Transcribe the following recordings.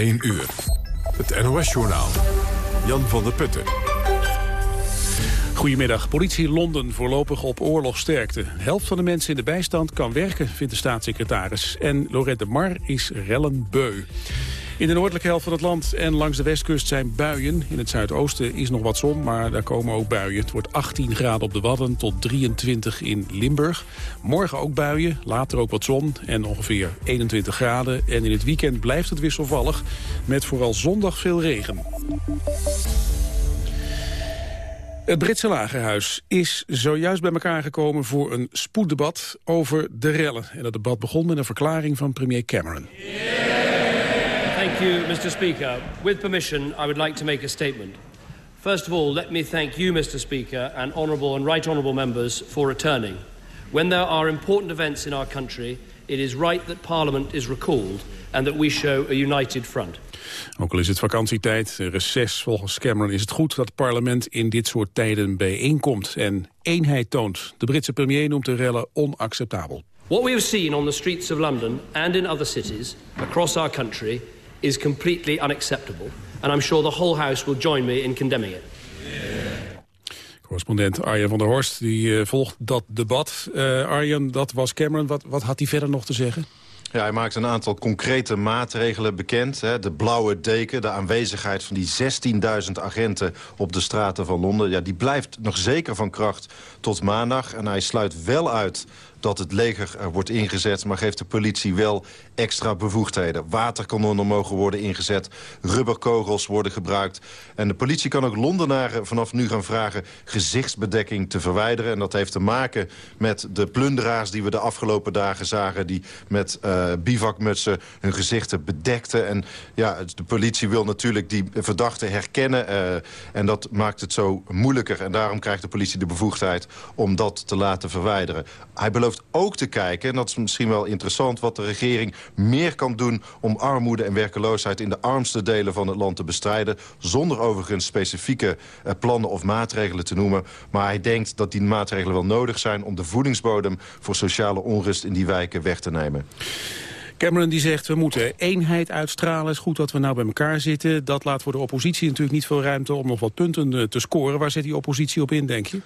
1 uur. Het NOS-journaal. Jan van der Putten. Goedemiddag. Politie Londen voorlopig op oorlogsterkte. De helft van de mensen in de bijstand kan werken, vindt de staatssecretaris. En Lorette Mar is rellen beu. In de noordelijke helft van het land en langs de westkust zijn buien. In het zuidoosten is nog wat zon, maar daar komen ook buien. Het wordt 18 graden op de Wadden tot 23 in Limburg. Morgen ook buien, later ook wat zon en ongeveer 21 graden. En in het weekend blijft het wisselvallig, met vooral zondag veel regen. Het Britse lagerhuis is zojuist bij elkaar gekomen voor een spoeddebat over de rellen. En dat debat begon met een verklaring van premier Cameron. Thank you, Mr. Speaker. With permission, I would like to make a statement. First of all, let me thank you, Mr. Speaker, and honourable and right honourable members for returning. When there are important events in our country, it is right that Parliament is recalled and that we show a united front. Ook al is het vakantietijd, reces, volgens Cameron is het goed dat het parlement in dit soort tijden bijeenkomt en eenheid toont. De Britse premier noemt de rellen onacceptabel. What we have seen on the streets of London and in other cities across our country is completely unacceptable. And I'm sure the whole House will join me in condemning it. Correspondent Arjen van der Horst die, uh, volgt dat debat. Uh, Arjen, dat was Cameron. Wat, wat had hij verder nog te zeggen? Ja, hij maakt een aantal concrete maatregelen bekend. Hè. De blauwe deken, de aanwezigheid van die 16.000 agenten op de straten van Londen... Ja, die blijft nog zeker van kracht tot maandag. En hij sluit wel uit dat het leger er wordt ingezet... maar geeft de politie wel extra bevoegdheden. Waterkanonnen mogen worden ingezet, rubberkogels worden gebruikt. En de politie kan ook Londenaren vanaf nu gaan vragen... gezichtsbedekking te verwijderen. En dat heeft te maken met de plunderaars die we de afgelopen dagen zagen... die met uh, bivakmutsen hun gezichten bedekten. En ja, de politie wil natuurlijk die verdachten herkennen. Uh, en dat maakt het zo moeilijker. En daarom krijgt de politie de bevoegdheid om dat te laten verwijderen. Hij belooft ook te kijken, en dat is misschien wel interessant... wat de regering meer kan doen om armoede en werkeloosheid... in de armste delen van het land te bestrijden... zonder overigens specifieke uh, plannen of maatregelen te noemen. Maar hij denkt dat die maatregelen wel nodig zijn... om de voedingsbodem voor sociale onrust in die wijken weg te nemen. Cameron die zegt, we moeten eenheid uitstralen. Is goed dat we nou bij elkaar zitten. Dat laat voor de oppositie natuurlijk niet veel ruimte om nog wat punten eh, te scoren. Waar zet die oppositie op in, denk je?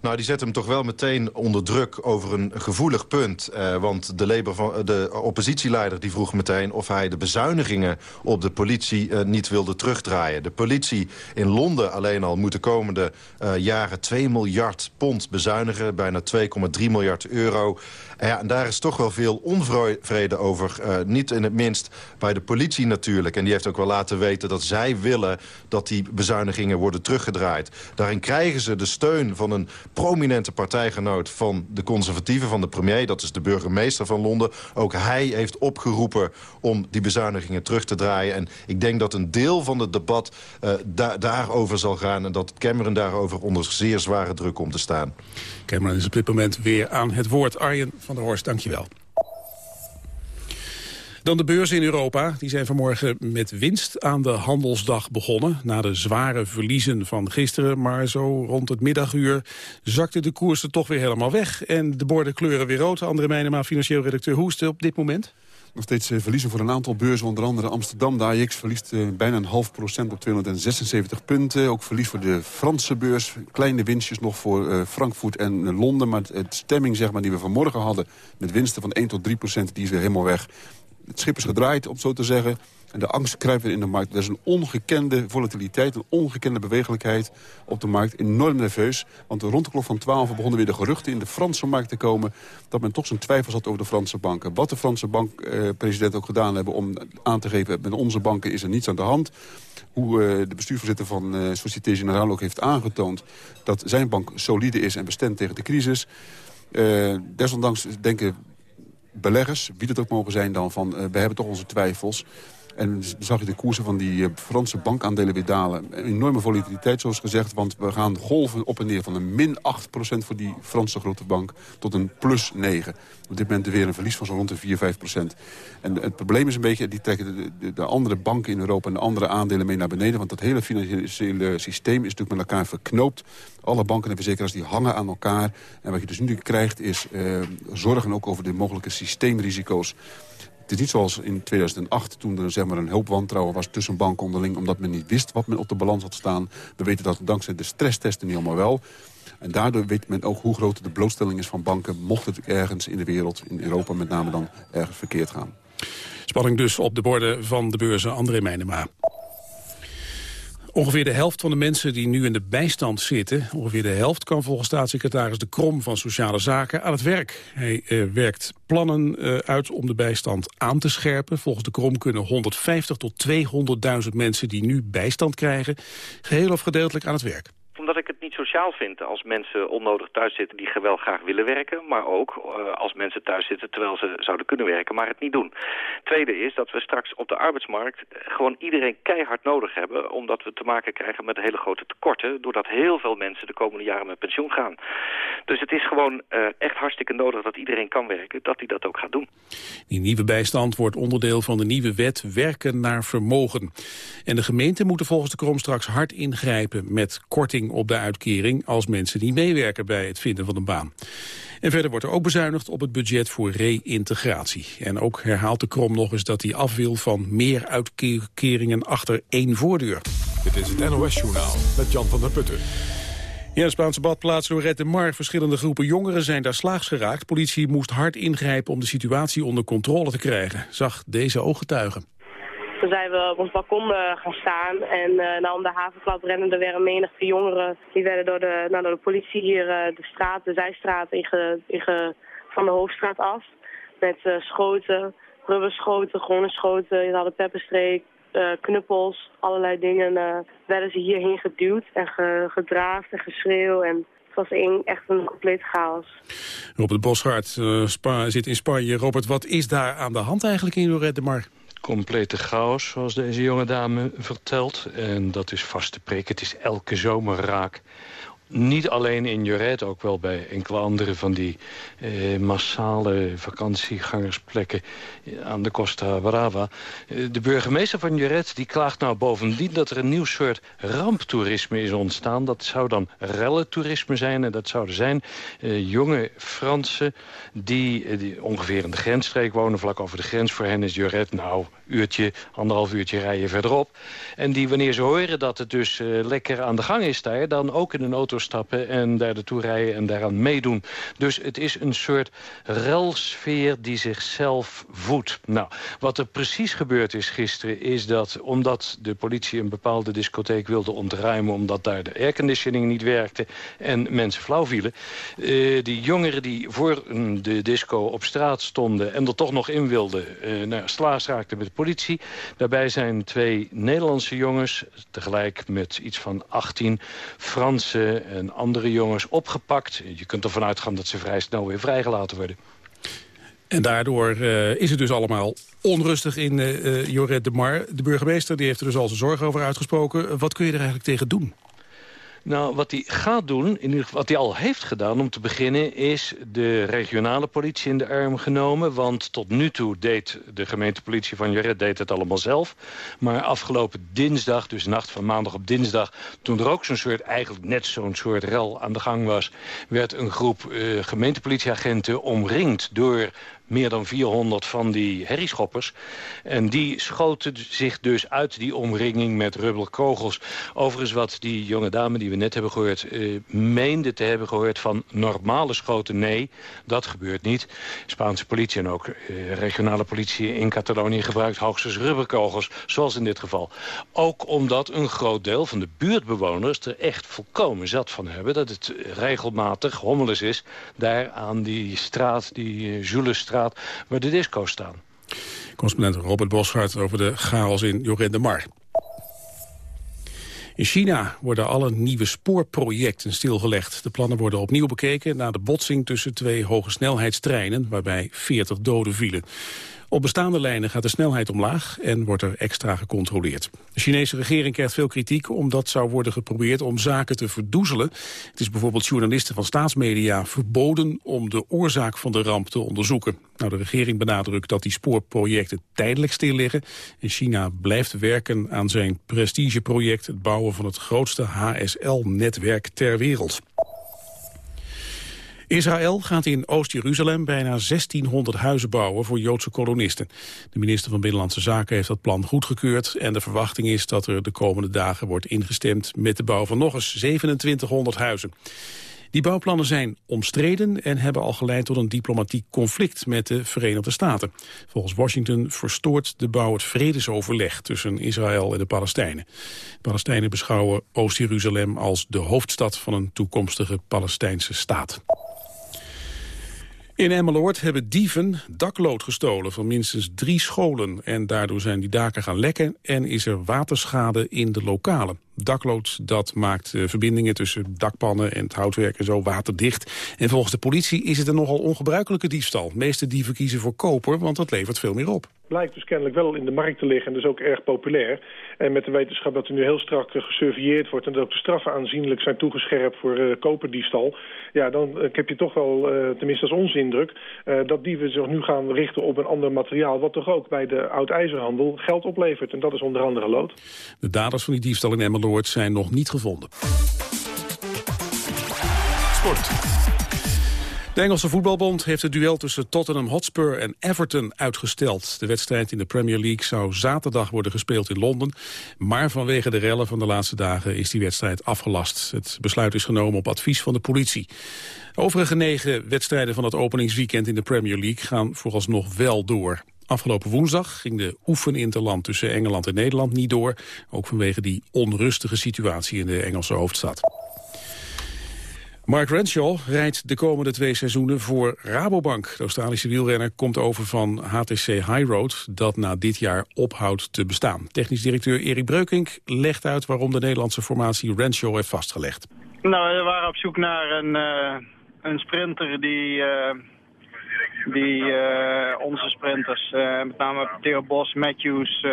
Nou, die zet hem toch wel meteen onder druk over een gevoelig punt. Eh, want de, van, de oppositieleider die vroeg meteen... of hij de bezuinigingen op de politie uh, niet wilde terugdraaien. De politie in Londen alleen al moet de komende jaren 2 miljard pond bezuinigen. Bijna 2,3 miljard euro. Ja, en daar is toch wel veel onvrede over. Uh, niet in het minst bij de politie natuurlijk. En die heeft ook wel laten weten dat zij willen... dat die bezuinigingen worden teruggedraaid. Daarin krijgen ze de steun van een prominente partijgenoot... van de conservatieven, van de premier. Dat is de burgemeester van Londen. Ook hij heeft opgeroepen om die bezuinigingen terug te draaien. En ik denk dat een deel van het debat da daarover zal gaan... en dat Cameron daarover onder zeer zware druk komt te staan. Cameron is op dit moment weer aan het woord. Arjen van der Horst, dankjewel. Dan de beurzen in Europa. Die zijn vanmorgen met winst aan de handelsdag begonnen. Na de zware verliezen van gisteren. Maar zo rond het middaguur zakte de koersen toch weer helemaal weg. En de borden kleuren weer rood. André Meijnema, financieel redacteur. Hoe is het op dit moment? Nog steeds eh, verliezen voor een aantal beurzen, onder andere Amsterdam. De verliest eh, bijna een half procent op 276 punten. Ook verlies voor de Franse beurs. Kleine winstjes nog voor uh, Frankfurt en Londen. Maar het stemming zeg maar, die we vanmorgen hadden met winsten van 1 tot 3 procent, die is weer helemaal weg. Het schip is gedraaid, om zo te zeggen. En de angst kruipt in de markt. Er is een ongekende volatiliteit, een ongekende bewegelijkheid op de markt. Enorm nerveus, want rond de klok van 12 begonnen weer de geruchten in de Franse markt te komen... dat men toch zijn twijfels had over de Franse banken. Wat de Franse bankpresident ook gedaan hebben om aan te geven... met onze banken is er niets aan de hand. Hoe uh, de bestuurvoorzitter van uh, Société Générale ook heeft aangetoond... dat zijn bank solide is en bestendt tegen de crisis... Uh, desondanks denken beleggers, wie het ook mogen zijn dan, van we hebben toch onze twijfels. En zag je de koersen van die eh, Franse bankaandelen weer dalen. Een enorme volatiliteit, zoals gezegd. Want we gaan golven op en neer van een min 8% voor die Franse grote bank... tot een plus 9. Op dit moment weer een verlies van zo'n rond de 4, 5%. En het probleem is een beetje, die trekken de, de, de, andere banken in Europa... en de andere aandelen mee naar beneden. Want dat hele financiële systeem is natuurlijk met elkaar verknoopt. Alle banken en verzekeraars die hangen aan elkaar. En wat je dus nu krijgt is uh, zorgen ook over de mogelijke systeemrisico's Het is niet zoals in 2008 toen er zeg maar, een hoop wantrouwen was tussen banken onderling... omdat men niet wist wat men op de balans had staan. We weten dat dankzij de stresstesten nu allemaal wel. En daardoor weet men ook hoe groot de blootstelling is van banken... mocht het ergens in de wereld, in Europa met name dan, ergens verkeerd gaan. Spanning dus op de borden van de beurzen André Meijnema. Ongeveer de helft van de mensen die nu in de bijstand zitten... ongeveer de helft kan volgens staatssecretaris De Krom van Sociale Zaken aan het werk. Hij uh, werkt plannen uh, uit om de bijstand aan te scherpen. Volgens De Krom kunnen 150 tot 200.000 mensen die nu bijstand krijgen... geheel of gedeeltelijk aan het werk omdat ik het niet sociaal vind als mensen onnodig thuis zitten die wel graag willen werken. Maar ook uh, als mensen thuis zitten terwijl ze zouden kunnen werken, maar het niet doen. Tweede is dat we straks op de arbeidsmarkt gewoon iedereen keihard nodig hebben. Omdat we te maken krijgen met hele grote tekorten. Doordat heel veel mensen de komende jaren met pensioen gaan. Dus het is gewoon uh, echt hartstikke nodig dat iedereen kan werken. Dat hij dat ook gaat doen. Die nieuwe bijstand wordt onderdeel van de nieuwe wet werken naar vermogen. En de gemeenten moeten volgens de Krom straks hard ingrijpen met korting op de uitkering als mensen die meewerken bij het vinden van een baan. En verder wordt er ook bezuinigd op het budget voor reïntegratie. En ook herhaalt de Krom nog eens dat hij af wil van meer uitkeringen achter één voordeur. Dit is het NOS Journaal met Jan van der Putten. Ja, de Spaanse badplaats Lorette Mar. Verschillende groepen jongeren zijn daar slaags geraakt. Politie moest hard ingrijpen om de situatie onder controle te krijgen, zag deze ooggetuigen. Toen zijn we op ons balkon uh, gaan staan en uh, nou, om de havenklap rennen er weer een menigte jongeren. Die werden door de, nou, door de politie hier uh, de straat, de zijstraat van de hoofdstraat af. Met schoten, rubberschoten, gewone schoten, je hadden pepperstreek, knuppels, allerlei dingen. werden ze hierheen geduwd en ge, gedraafd en geschreeuw en het was echt een compleet chaos. Robert Boschart zit in Spanje. Robert, wat is daar aan de hand eigenlijk in Lorette Mar? Complete chaos, zoals deze jonge dame vertelt. En dat is vast te prik. Het is elke zomer raak. Niet alleen in Joret, ook wel bij enkele andere van die eh, massale vakantiegangersplekken aan de Costa Brava. Eh, de burgemeester van Joret die klaagt nou bovendien dat er een nieuw soort ramptoerisme is ontstaan. Dat zou dan relletourisme zijn en dat zouden zijn eh, jonge Fransen die, eh, die, ongeveer in de grensstreek wonen, vlak over de grens. Voor hen is Joret nou uurtje, anderhalf uurtje rijden verderop. En die wanneer ze horen dat het dus uh, lekker aan de gang is daar... dan ook in een auto stappen en daar naartoe rijden en daaraan meedoen. Dus het is een soort relsfeer die zichzelf voedt. Nou, wat er precies gebeurd is gisteren is dat... omdat de politie een bepaalde discotheek wilde ontruimen... omdat daar de airconditioning niet werkte en mensen flauw vielen... Uh, die jongeren die voor de disco op straat stonden... en er toch nog in wilden, uh, nou, slaas raakten met politie. Daarbij zijn twee Nederlandse jongens, tegelijk met iets van 18 Franse en andere jongens opgepakt. Je kunt ervan uitgaan dat ze vrij snel weer vrijgelaten worden. En daardoor uh, is het dus allemaal onrustig in uh, Joret de Mar. De burgemeester die heeft er dus al zijn zorgen over uitgesproken. Wat kun je er eigenlijk tegen doen? Nou, wat hij gaat doen, in ieder geval, wat hij al heeft gedaan om te beginnen... is de regionale politie in de arm genomen. Want tot nu toe deed de gemeentepolitie van Joret deed het allemaal zelf. Maar afgelopen dinsdag, dus nacht van maandag op dinsdag... toen er ook zo'n soort, eigenlijk net zo'n soort rel aan de gang was... werd een groep uh, gemeentepolitieagenten omringd door meer dan 400 van die herrieschoppers. En die schoten zich dus uit die omringing met rubberkogels. Overigens wat die jonge dame die we net hebben gehoord... Uh, meende te hebben gehoord van normale schoten. Nee, dat gebeurt niet. Spaanse politie en ook uh, regionale politie in Catalonië... gebruikt hoogstens rubberkogels, zoals in dit geval. Ook omdat een groot deel van de buurtbewoners... er echt volkomen zat van hebben... dat het regelmatig hommeles is... daar aan die straat, die uh, waar de disco's staan. Correspondent Robert Boschart over de chaos in Jorinde de Mar. In China worden alle nieuwe spoorprojecten stilgelegd. De plannen worden opnieuw bekeken na de botsing tussen twee hogesnelheidstreinen... waarbij 40 doden vielen. Op bestaande lijnen gaat de snelheid omlaag en wordt er extra gecontroleerd. De Chinese regering krijgt veel kritiek omdat zou worden geprobeerd om zaken te verdoezelen. Het is bijvoorbeeld journalisten van staatsmedia verboden om de oorzaak van de ramp te onderzoeken. Nou, de regering benadrukt dat die spoorprojecten tijdelijk stil liggen. En China blijft werken aan zijn prestigeproject, het bouwen van het grootste HSL-netwerk ter wereld. Israël gaat in Oost-Jeruzalem bijna 1600 huizen bouwen voor Joodse kolonisten. De minister van Binnenlandse Zaken heeft dat plan goedgekeurd en de verwachting is dat er de komende dagen wordt ingestemd met de bouw van nog eens 2700 huizen. Die bouwplannen zijn omstreden en hebben al geleid tot een diplomatiek conflict met de Verenigde Staten. Volgens Washington verstoort de bouw het vredesoverleg tussen Israël en de Palestijnen. De Palestijnen beschouwen Oost-Jeruzalem als de hoofdstad van een toekomstige Palestijnse staat. In Emmeloord hebben dieven daklood gestolen van minstens drie scholen. En daardoor zijn die daken gaan lekken en is er waterschade in de lokalen. Daklood dat maakt uh, verbindingen tussen dakpannen en het houtwerk en zo waterdicht. En volgens de politie is het een nogal ongebruikelijke diefstal. De meeste dieven kiezen voor koper, want dat levert veel meer op. Blijkt dus kennelijk wel in de markt te liggen en dus ook erg populair. En met de wetenschap dat er nu heel strak uh, gesurveilleerd wordt... en dat ook de straffen aanzienlijk zijn toegescherpt voor uh, koperdiefstal... ja, dan uh, heb je toch wel, tenminste als onze indruk... dat dieven zich nu gaan richten op een ander materiaal... wat toch ook bij de oud-ijzerhandel geld oplevert. En dat is onder andere lood. De daders van die diefstal in Emmeloord zijn nog niet gevonden. Sport. De Engelse voetbalbond heeft het duel tussen Tottenham Hotspur en Everton uitgesteld. De wedstrijd in de Premier League zou zaterdag worden gespeeld in Londen. Maar vanwege de rellen van de laatste dagen is die wedstrijd afgelast. Het besluit is genomen op advies van de politie. De overige negen wedstrijden van het openingsweekend in de Premier League gaan vooralsnog wel door. Afgelopen woensdag ging de oefeninterland tussen Engeland en Nederland niet door. Ook vanwege die onrustige situatie in de Engelse hoofdstad. Mark Renshaw rijdt de komende twee seizoenen voor Rabobank. De Australische wielrenner komt over van HTC High Road... dat na dit jaar ophoudt te bestaan. Technisch directeur Erik Breukink legt uit... waarom de Nederlandse formatie Renshaw heeft vastgelegd. Nou, we waren op zoek naar een, uh, een sprinter die... Uh die uh, onze sprinters, met name Theo Bos, Matthews,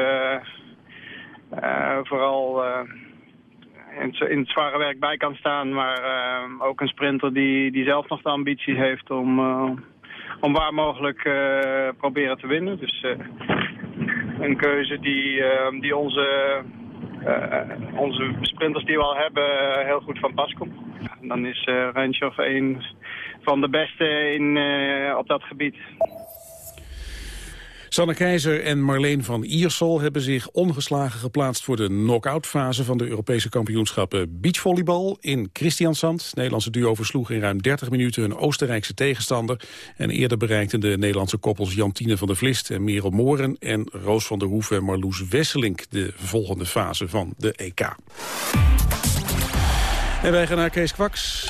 vooral in het, in, het, zware werk bij kan staan. Maar ook een sprinter die, die zelf nog de ambitie heeft om, om waar mogelijk proberen te winnen. Dus een keuze die, die onze, onze sprinters die we al hebben heel goed van pas komt. Dan is uh, Renshoff een van de beste in, op dat gebied. Sanne Keizer en Marleen van Iersel hebben zich ongeslagen geplaatst voor de knock-out fase van de Europese kampioenschappen beachvolleybal in Christiansand. Het Nederlandse duo versloeg in ruim 30 minuten een Oostenrijkse tegenstander. En eerder bereikten de Nederlandse koppels Jantine van der Vlist en Merel Mooren en Roos van der Hoeven en Marloes Wesselink de volgende fase van de EK. En wij gaan naar Kees Kwaks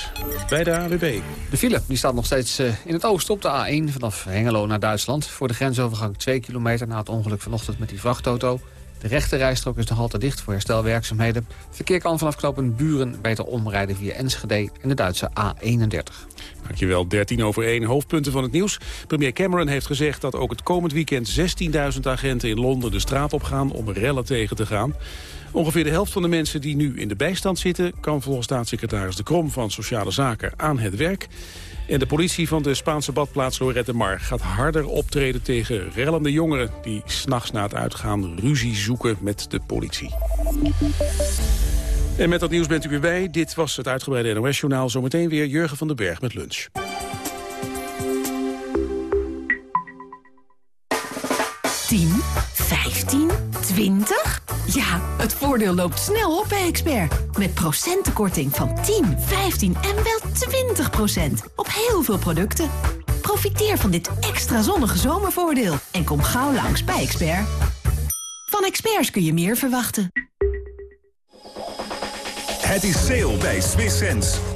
bij de AWB. De file die staat nog steeds uh, in het oosten op de A1 vanaf Hengelo naar Duitsland. Voor de grensovergang 2 kilometer na het ongeluk vanochtend met die vrachtauto. De rechte rijstrook is nog altijd dicht voor herstelwerkzaamheden. Verkeer kan vanaf knooppunt Buren beter omrijden via Enschede en de Duitse A31. Dankjewel, 13 over 1. Hoofdpunten van het nieuws. Premier Cameron heeft gezegd dat ook het komend weekend 16.000 agenten in Londen de straat op gaan om rellen tegen te gaan. Ongeveer de helft van de mensen die nu in de bijstand zitten... kan volgens staatssecretaris De Krom van Sociale Zaken aan het werk. En de politie van de Spaanse badplaats Lorette Mar gaat harder optreden tegen rellende jongeren... die s'nachts na het uitgaan ruzie zoeken met de politie. En met dat nieuws bent u weer bij. Dit was het uitgebreide NOS-journaal. Zometeen weer Jurgen van den Berg met lunch. Tien, vijftien, twintig... Ja, het voordeel loopt snel op bij Expert. Met procentenkorting van 10, 15 en wel 20 procent. Op heel veel producten. Profiteer van dit extra zonnige zomervoordeel. En kom gauw langs bij Expert. Van experts kun je meer verwachten. Het is sale bij Swiss Sense.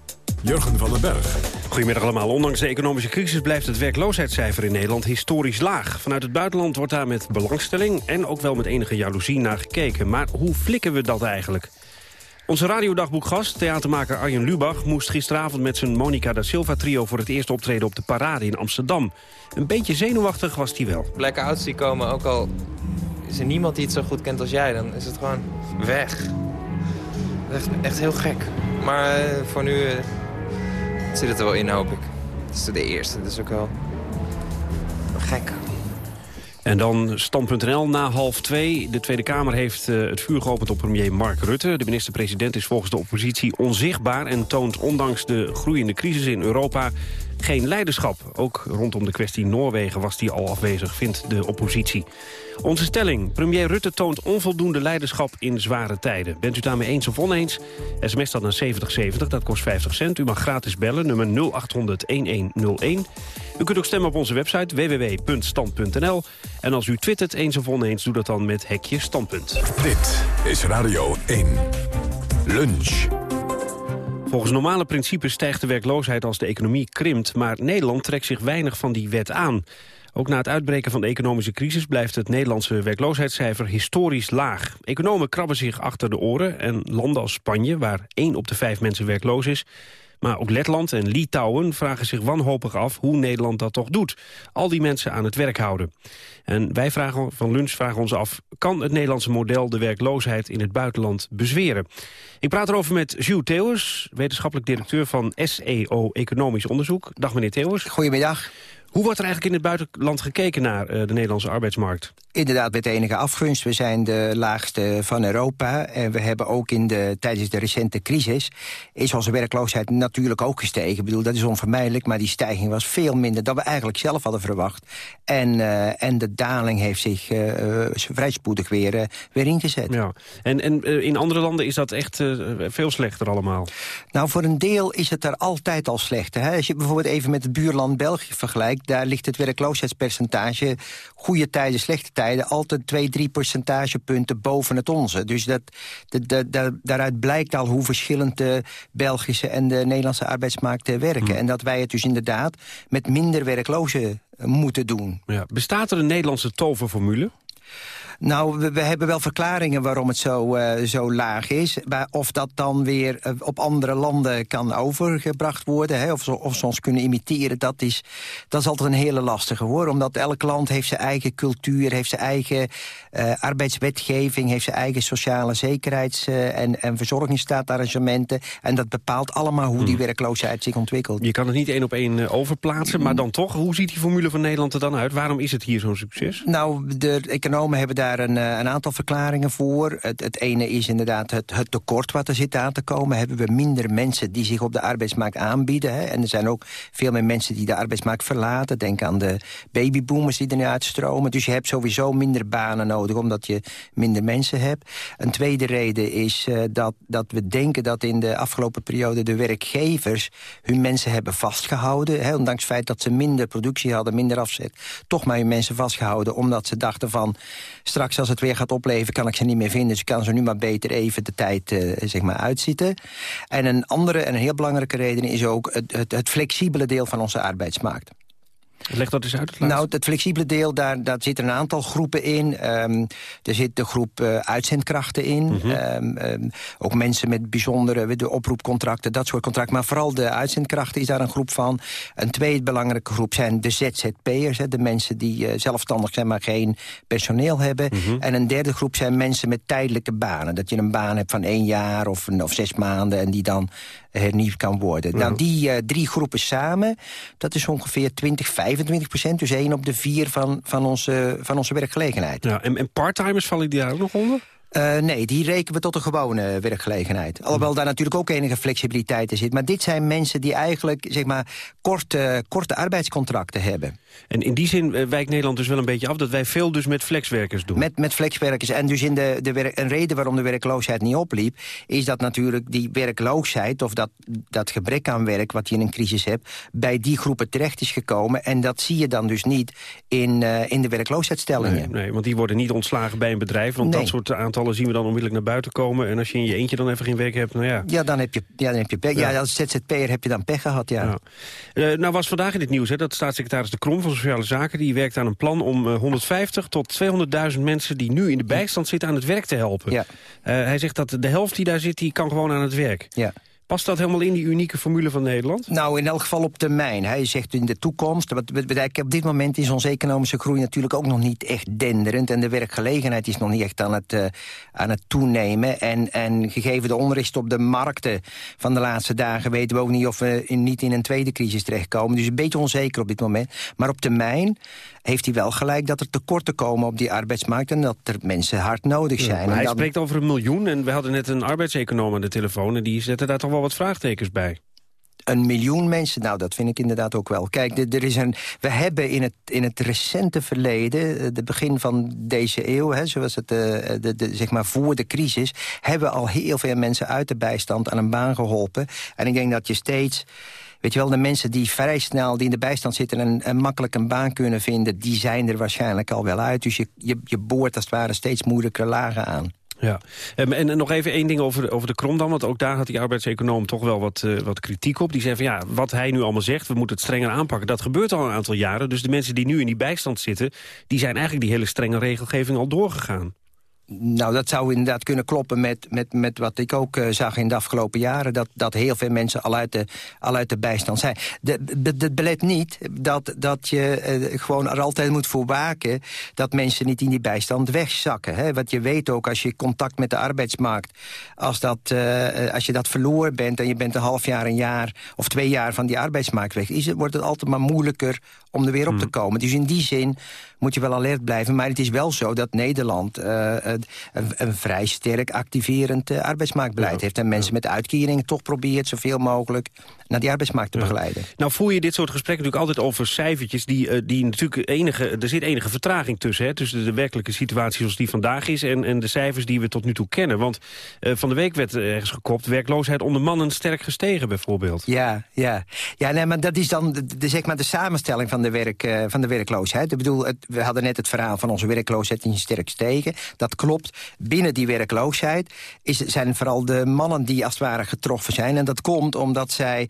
Jurgen van den Berg. Goedemiddag allemaal. Ondanks de economische crisis blijft het werkloosheidscijfer in Nederland historisch laag. Vanuit het buitenland wordt daar met belangstelling en ook wel met enige jaloezie naar gekeken. Maar hoe flikken we dat eigenlijk? Onze radiodagboekgast, theatermaker Arjen Lubach... moest gisteravond met zijn Monica da Silva trio... voor het eerst optreden op de Parade in Amsterdam. Een beetje zenuwachtig was hij wel. Blackouts die komen ook al... Is er niemand die het zo goed kent als jij, dan is het gewoon weg. Echt, echt heel gek. Maar eh, voor nu eh, zit het er wel in, hoop ik. Het is de eerste, dus ook wel gek. En dan stand.nl na half twee. De Tweede Kamer heeft uh, het vuur geopend op premier Mark Rutte. De minister-president is volgens de oppositie onzichtbaar... en toont ondanks de groeiende crisis in Europa geen leiderschap. Ook rondom de kwestie Noorwegen was die al afwezig, vindt de oppositie. Onze stelling. Premier Rutte toont onvoldoende leiderschap in zware tijden. Bent u daarmee eens of oneens? SMS dat naar 7070, dat kost 50 cent. U mag gratis bellen, nummer 0800-1101. U kunt ook stemmen op onze website www.stand.nl. En als u twittert eens of oneens, doe dat dan met hekje standpunt. Dit is Radio 1. Lunch. Volgens normale principes stijgt de werkloosheid als de economie krimpt... maar Nederland trekt zich weinig van die wet aan. Ook na het uitbreken van de economische crisis blijft het Nederlandse werkloosheidscijfer historisch laag. Economen krabben zich achter de oren en landen als Spanje, waar één op de vijf mensen werkloos is, maar ook Letland en Litouwen vragen zich wanhopig af hoe Nederland dat toch doet. Al die mensen aan het werk houden. En wij vragen, van Lunch vragen ons af... kan het Nederlandse model de werkloosheid in het buitenland bezweren? Ik praat erover met Jules Theeuwers, wetenschappelijk directeur van SEO Economisch Onderzoek. Dag meneer Theeuwers. Goedemiddag. Hoe wordt er eigenlijk in het buitenland gekeken naar uh, de Nederlandse arbeidsmarkt? Inderdaad, met enige afgunst. We zijn de laagste van Europa. En we hebben ook in de, tijdens de recente crisis... is onze werkloosheid natuurlijk ook gestegen. Ik bedoel, dat is onvermijdelijk, maar die stijging was veel minder... dan we eigenlijk zelf hadden verwacht. En, uh, en de daling heeft zich uh, vrij spoedig weer, weer ingezet. Ja. En, en in andere landen is dat echt veel slechter allemaal? Nou, voor een deel is het er altijd al slechter. Hè? Als je bijvoorbeeld even met het buurland België vergelijkt daar ligt het werkloosheidspercentage... goede tijden, slechte tijden... altijd twee, drie percentagepunten boven het onze. Dus dat, dat, dat, daaruit blijkt al hoe verschillend de Belgische... en de Nederlandse arbeidsmarkt werken. Hmm. En dat wij het dus inderdaad met minder werklozen moeten doen. Ja. Bestaat er een Nederlandse toverformule? Nou, we, hebben wel verklaringen waarom het zo, uh, zo laag is. Maar of dat dan weer uh, op andere landen kan overgebracht worden... Hè, of, of ze ons kunnen imiteren, dat is, dat is altijd een hele lastige hoor. Omdat elk land heeft zijn eigen cultuur, heeft zijn eigen uh, arbeidswetgeving... heeft zijn eigen sociale zekerheids- en, en verzorgingsstaatarrangementen. En dat bepaalt allemaal hoe die hmm. werkloosheid zich ontwikkelt. Je kan het niet één op één overplaatsen, maar dan toch... hoe ziet die formule van Nederland er dan uit? Waarom is het hier zo'n succes? Nou, de economen hebben daar daar een, eh, een aantal verklaringen voor. Het, het ene is inderdaad het, het, tekort wat er zit aan te komen. Hebben we minder mensen die zich op de arbeidsmarkt aanbieden. Hè? En er zijn ook veel meer mensen die de arbeidsmarkt verlaten. Denk aan de babyboomers die er nu uitstromen. Dus je hebt sowieso minder banen nodig omdat je minder mensen hebt. Een tweede reden is uh, dat, dat we denken dat in de afgelopen periode de werkgevers hun mensen hebben vastgehouden. Hè? Ondanks het feit dat ze minder productie hadden, minder afzet. Toch maar hun mensen vastgehouden omdat ze dachten van straks als het weer gaat opleven kan ik ze niet meer vinden. Dus ik kan ze nu maar beter even de tijd uh, zeg maar uitzitten. En een andere en een heel belangrijke reden is ook het, het, het flexibele deel van onze arbeidsmarkt. Leg dat eens uit. nou, het flexibele deel, daar, daar zitten een aantal groepen in. Um, er zit de groep uh, uitzendkrachten in. Mm -hmm. um, um, ook mensen met bijzondere de oproepcontracten, dat soort contracten. Maar vooral de uitzendkrachten is daar een groep van. Een tweede belangrijke groep zijn de ZZP'ers. De mensen die uh, zelfstandig zijn, maar geen personeel hebben. Mm -hmm. En een derde groep zijn mensen met tijdelijke banen. Dat je een baan hebt van één jaar of, of zes maanden... en die dan hernieuwd kan worden. Nou, die uh, drie groepen samen, dat is ongeveer 20, 25 procent. Dus één op de vier van, van, onze, van onze werkgelegenheid. Ja, en, en parttimers vallen die daar ook nog onder? Uh, nee, die rekenen we tot een gewone werkgelegenheid. Alhoewel daar natuurlijk ook enige flexibiliteit in zit. Maar dit zijn mensen die eigenlijk zeg maar, korte, korte arbeidscontracten hebben. En in die zin uh, wijkt Nederland dus wel een beetje af... dat wij veel dus met flexwerkers doen. Met, met flexwerkers. En dus in de, de werk, een reden waarom de werkloosheid niet opliep... is dat natuurlijk die werkloosheid of dat, dat gebrek aan werk... wat je in een crisis hebt, bij die groepen terecht is gekomen. En dat zie je dan dus niet in, uh, in de werkloosheidstellingen. Nee, nee, want die worden niet ontslagen bij een bedrijf... want nee. dat soort aantal aantallen zien we dan onmiddellijk naar buiten komen. En als je in je eentje dan even geen werk hebt, nou ja. Ja, dan heb je, ja, dan heb je pech. Ja. als ZZP'er heb je dan pech gehad, ja. ja. nou was vandaag in het nieuws hè, dat staatssecretaris De Krom van Sociale Zaken... die werkt aan een plan om 150 tot 200.000 mensen die nu in de bijstand zitten aan het werk te helpen. Ja. hij zegt dat de helft die daar zit, die kan gewoon aan het werk. Ja. Past dat helemaal in die unieke formule van Nederland? Nou, in elk geval op termijn. Hij zegt in de toekomst... Op dit moment is onze economische groei natuurlijk ook nog niet echt denderend... en de werkgelegenheid is nog niet echt aan het, uh, aan het toenemen. En, en gegeven de onrust op de markten van de laatste dagen... weten we ook niet of we in, niet in een tweede crisis terechtkomen. Dus een beetje onzeker op dit moment. Maar op termijn heeft hij wel gelijk dat er tekorten komen op die arbeidsmarkt... en dat er mensen hard nodig zijn. hij spreekt over een miljoen en we hadden net een arbeidseconoom aan de telefoon... en die zette daar toch wel wat vraagtekens bij. Een miljoen mensen, nou dat vind ik inderdaad ook wel. Kijk, er is een, we hebben in het, in het recente verleden, het eh, begin van deze eeuw... Hè, zoals het, de, de, zeg maar voor de crisis... hebben al heel veel mensen uit de bijstand aan een baan geholpen. En ik denk dat je steeds Weet je wel, de mensen die vrij snel, die in de bijstand zitten... en, makkelijk een baan kunnen vinden, die zijn er waarschijnlijk al wel uit. Dus je, je, je boort als het ware steeds moeilijker lagen aan. Ja, ehm, en, en nog even één ding over, over de krom dan. Want ook daar had die arbeidseconoom toch wel wat, uh, wat kritiek op. Die zei van ja, wat hij nu allemaal zegt, we moeten het strenger aanpakken. Dat gebeurt al een aantal jaren. Dus de mensen die nu in die bijstand zitten... die zijn eigenlijk die hele strenge regelgeving al doorgegaan. Nou, dat zou inderdaad kunnen kloppen met, met, met wat ik ook uh, zag in de afgelopen jaren. Dat, dat heel veel mensen al uit de, al uit de bijstand zijn. Dat belet niet dat, dat je uh, gewoon er altijd moet voor waken... dat mensen niet in die bijstand wegzakken. Hè? Want je weet ook als je contact met de arbeidsmarkt... als, dat, uh, als je dat verloren bent en je bent een half jaar, een jaar... of twee jaar van die arbeidsmarkt weg... Is het, wordt het altijd maar moeilijker om er weer op te hmm. komen. Dus in die zin moet je wel alert blijven. Maar het is wel zo dat Nederland een, een, vrij sterk activerend uh, arbeidsmarktbeleid heeft. En mensen met uitkeringen toch probeert zoveel mogelijk naar die arbeidsmarkt te begeleiden. Nou voer je dit soort gesprekken natuurlijk altijd over cijfertjes... die, uh, die natuurlijk enige, er zit enige vertraging tussen. Hè, tussen de werkelijke situatie zoals die vandaag is... en, en de cijfers die we tot nu toe kennen. Want van de week werd ergens gekopt... werkloosheid onder mannen sterk gestegen bijvoorbeeld. Ja, ja. ja nee, maar dat is dan de, de, zeg maar de samenstelling van de, werk, van de werkloosheid. Ik bedoel, het, we hadden net het verhaal van onze werkloosheid in sterk stegen. Dat klopt. Binnen die werkloosheid is, zijn vooral de mannen die als het ware getroffen zijn. En dat komt omdat zij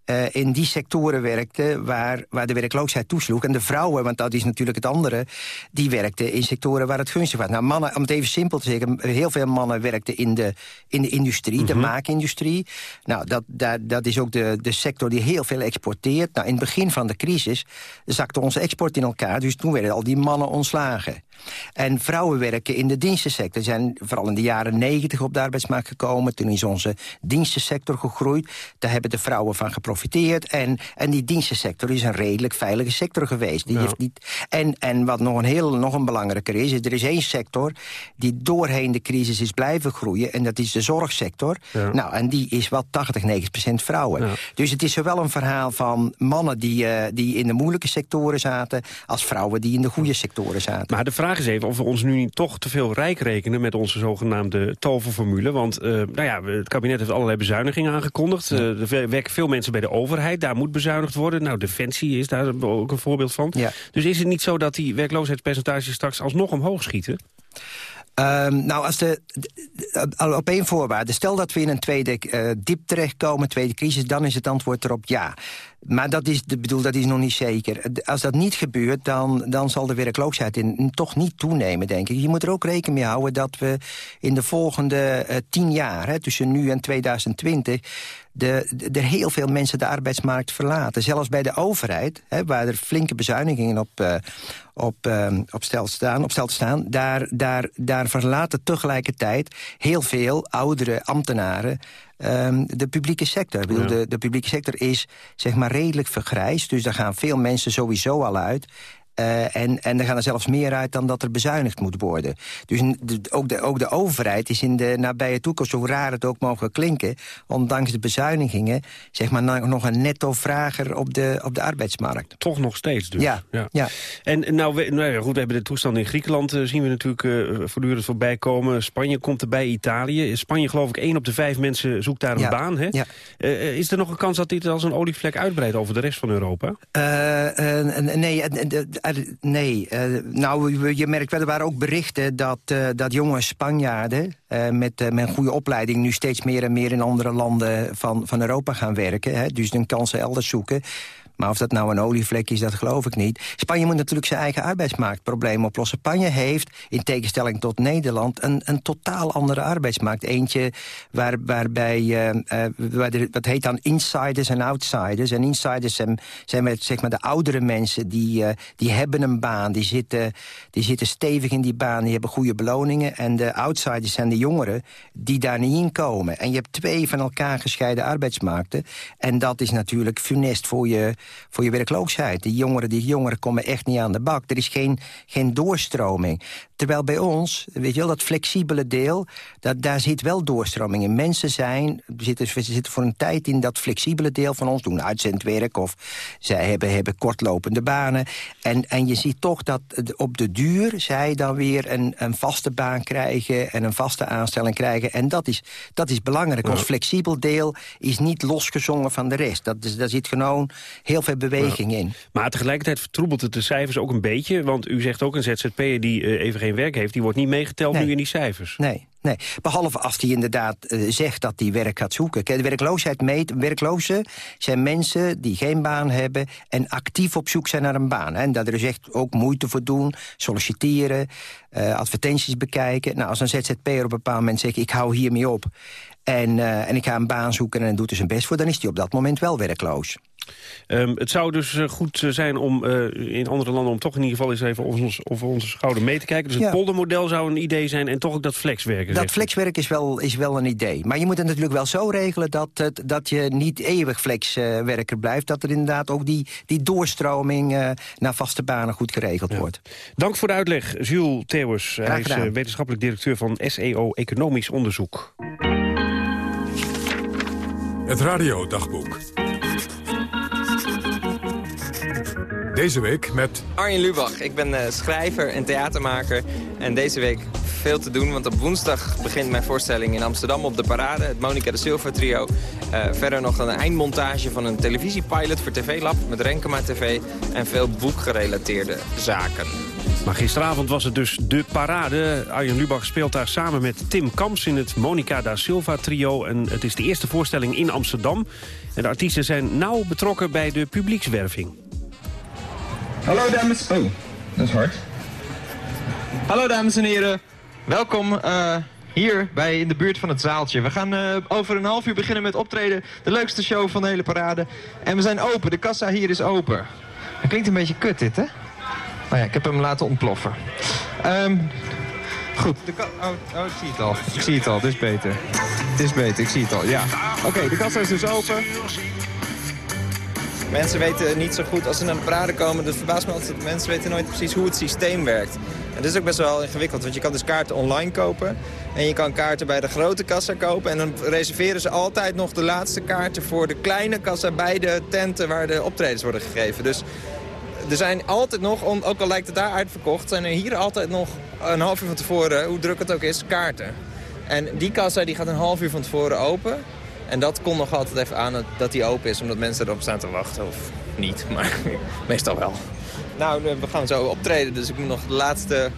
uh, in die sectoren werkten waar, waar de werkloosheid toesloeg. En de vrouwen, want dat is natuurlijk het andere... die werkten in sectoren waar het gunstig was. Nou, mannen, om het even simpel te zeggen... heel veel mannen werkten in de, in de industrie, de mhm. maakindustrie. Nou, dat, dat, dat is ook de, de sector die heel veel exporteert. Nou, in het begin van de crisis zakte onze export in elkaar. Dus toen werden al die mannen ontslagen. En vrouwen werken in de dienstensector. zijn vooral in de jaren negentig op de arbeidsmarkt gekomen. Toen is onze dienstensector gegroeid. Daar hebben de vrouwen van geprofiteerd. En, en die dienstensector is een redelijk veilige sector geweest. Die heeft niet, en, en wat nog een, heel, nog een belangrijker is, is... er is één sector die doorheen de crisis is blijven groeien. En dat is de zorgsector. Nou, en die is wel 80, 90 procent vrouwen. Dus het is zowel een verhaal van mannen die, uh, die in de moeilijke sectoren zaten... als vrouwen die in de goede sectoren zaten. Maar de vraag is even of we ons nu niet toch te veel rijk rekenen... met onze zogenaamde toverformule. Want uh, nou ja, het kabinet heeft allerlei bezuinigingen aangekondigd. Uh, er werken veel mensen bij de overheid. Daar moet bezuinigd worden. Nou, Defensie is daar ook een voorbeeld van. Ja. Dus is het niet zo dat die werkloosheidspercentages straks alsnog omhoog schieten? Um, nou, als de, de, op één voorwaarde. Stel dat we in een tweede uh, diep terechtkomen, tweede crisis... dan is het antwoord erop ja. Maar dat is, bedoel, dat is nog niet zeker. Als dat niet gebeurt, dan, dan zal de werkloosheid in, toch niet toenemen, denk ik. Je moet er ook rekening mee houden dat we in de volgende uh, tien jaar... Hè, tussen nu en 2020 de, er heel veel mensen de arbeidsmarkt verlaten. Zelfs bij de overheid, hè, waar er flinke bezuinigingen op, uh, op, uh, op, stel staan, op stel staan... Daar, daar, daar verlaten tegelijkertijd heel veel oudere ambtenaren... Um, de publieke sector. Ja. De, de publieke sector is zeg maar redelijk vergrijsd. Dus daar gaan veel mensen sowieso al uit. Uh, en, en er gaan er zelfs meer uit dan dat er bezuinigd moet worden. Dus ook, de, ook de overheid is in de nabije toekomst, zo raar het ook mogen klinken... ondanks de bezuinigingen, zeg maar nog een netto-vrager op de, op de arbeidsmarkt. Toch nog steeds dus? Ja. ja. ja. En nou, we, nou ja, goed, we hebben de toestand in Griekenland, uh, zien we natuurlijk uh, voortdurend voorbij komen. Spanje komt erbij, Italië. In Spanje geloof ik één op de vijf mensen zoekt daar een baan. Hè? Is er nog een kans dat dit als een olievlek uitbreidt over de rest van Europa? nee, nee. nou, je merkt wel, er waren ook berichten dat, dat jonge Spanjaarden... met, met een goede opleiding nu steeds meer en meer in andere landen van, van Europa gaan werken. Hè, dus hun kansen elders zoeken. Maar of dat nou een olievlek is, dat geloof ik niet. Spanje moet natuurlijk zijn eigen arbeidsmarktprobleem oplossen. Spanje heeft, in tegenstelling tot Nederland, een, een totaal andere arbeidsmarkt. Eentje waar, waarbij, uh, waar wat heet dan insiders en outsiders. En insiders zijn, zijn zeg maar de oudere mensen, die, uh, die hebben een baan. Die zitten, die zitten stevig in die baan, die hebben goede beloningen. En de outsiders zijn de jongeren die daar niet in komen. En je hebt twee van elkaar gescheiden arbeidsmarkten. En dat is natuurlijk funest voor je voor je werkloosheid. Die jongeren, die jongeren komen echt niet aan de bak. Er is geen, geen doorstroming. Terwijl bij ons, weet je wel, dat flexibele deel... Dat, daar zit wel doorstroming in. Mensen zijn, zitten, zitten voor een tijd in dat flexibele deel van ons... doen uitzendwerk of zij hebben, hebben kortlopende banen. En, en je ziet toch dat op de duur zij dan weer een, een vaste baan krijgen... en een vaste aanstelling krijgen. En dat is, dat is belangrijk. Ons flexibel deel is niet losgezongen van de rest. Dat is, daar zit gewoon heel veel beweging in. Maar tegelijkertijd vertroebelt het de cijfers ook een beetje. Want u zegt ook een ZZP'er die uh, even geen werk heeft... die wordt niet meegeteld nu in die cijfers. Nee, nee. Behalve als hij inderdaad uh, zegt dat hij werk gaat zoeken. Kijk, de werkloosheid meet, werklozen zijn mensen die geen baan hebben... en actief op zoek zijn naar een baan. En dat er dus echt ook moeite voor doen, solliciteren... Uh, advertenties bekijken. Nou, als een ZZP'er op een bepaald moment zegt... ik hou hiermee op en, uh, en ik ga een baan zoeken en doet er zijn best voor... dan is hij op dat moment wel werkloos. Um, het zou dus uh, goed zijn om uh, in andere landen... om toch in ieder geval eens even over, ons, over onze schouder mee te kijken. Dus het ja. poldermodel zou een idee zijn en toch ook dat flexwerken. Dat flexwerk is wel, is wel een idee. Maar je moet het natuurlijk wel zo regelen... dat, het, dat je niet eeuwig flexwerker blijft. Dat er inderdaad ook die, die doorstroming uh, naar vaste banen goed geregeld ja. wordt. Dank voor de uitleg, Jules Theeuwers. Hij is wetenschappelijk directeur van SEO Economisch Onderzoek. Het radiodagboek. Deze week met... Arjen Lubach. Ik ben uh, schrijver en theatermaker. En deze week veel te doen, want op woensdag begint mijn voorstelling in Amsterdam op de Parade. Het Monica de Silva trio. Uh, verder nog een eindmontage van een televisiepilot voor TV Lab met Renkema TV. En veel boekgerelateerde zaken. Maar gisteravond was het dus de parade. Arjen Lubach speelt daar samen met Tim Kamps in het Monica da Silva trio. En het is de eerste voorstelling in Amsterdam. En de artiesten zijn nauw betrokken bij de publiekswerving. Hallo dames... Oh, dat is hard. Hallo dames en heren. Welkom uh, hier bij in de buurt van het zaaltje. We gaan uh, over een half uur beginnen met optreden. De leukste show van de hele parade. En we zijn open. De kassa hier is open. Dat klinkt een beetje kut dit, hè? Nou ja, ik heb hem laten ontploffen. Um, goed. De oh, oh, ik zie het al. Ik zie het al, dit is beter. Het is beter, ik zie het al, ja. Oké, de kassa is dus open. Mensen weten niet zo goed, als ze naar de parade komen, dat verbaast me altijd, mensen weten nooit precies hoe het systeem werkt. En dat is ook best wel ingewikkeld, want je kan dus kaarten online kopen. En je kan kaarten bij de grote kassa kopen. En dan reserveren ze altijd nog de laatste kaarten voor de kleine kassa bij de tenten waar de optredens worden gegeven. Dus er zijn altijd nog, ook al lijkt het daar uitverkocht, zijn er hier altijd nog een half uur van tevoren, hoe druk het ook is, kaarten. En die kassa die gaat een half uur van tevoren open. En dat kon nog altijd even aan dat die open is, omdat mensen erop staan te wachten. Of niet, maar meestal wel. Nou, we gaan zo optreden, dus ik moet nog de laatste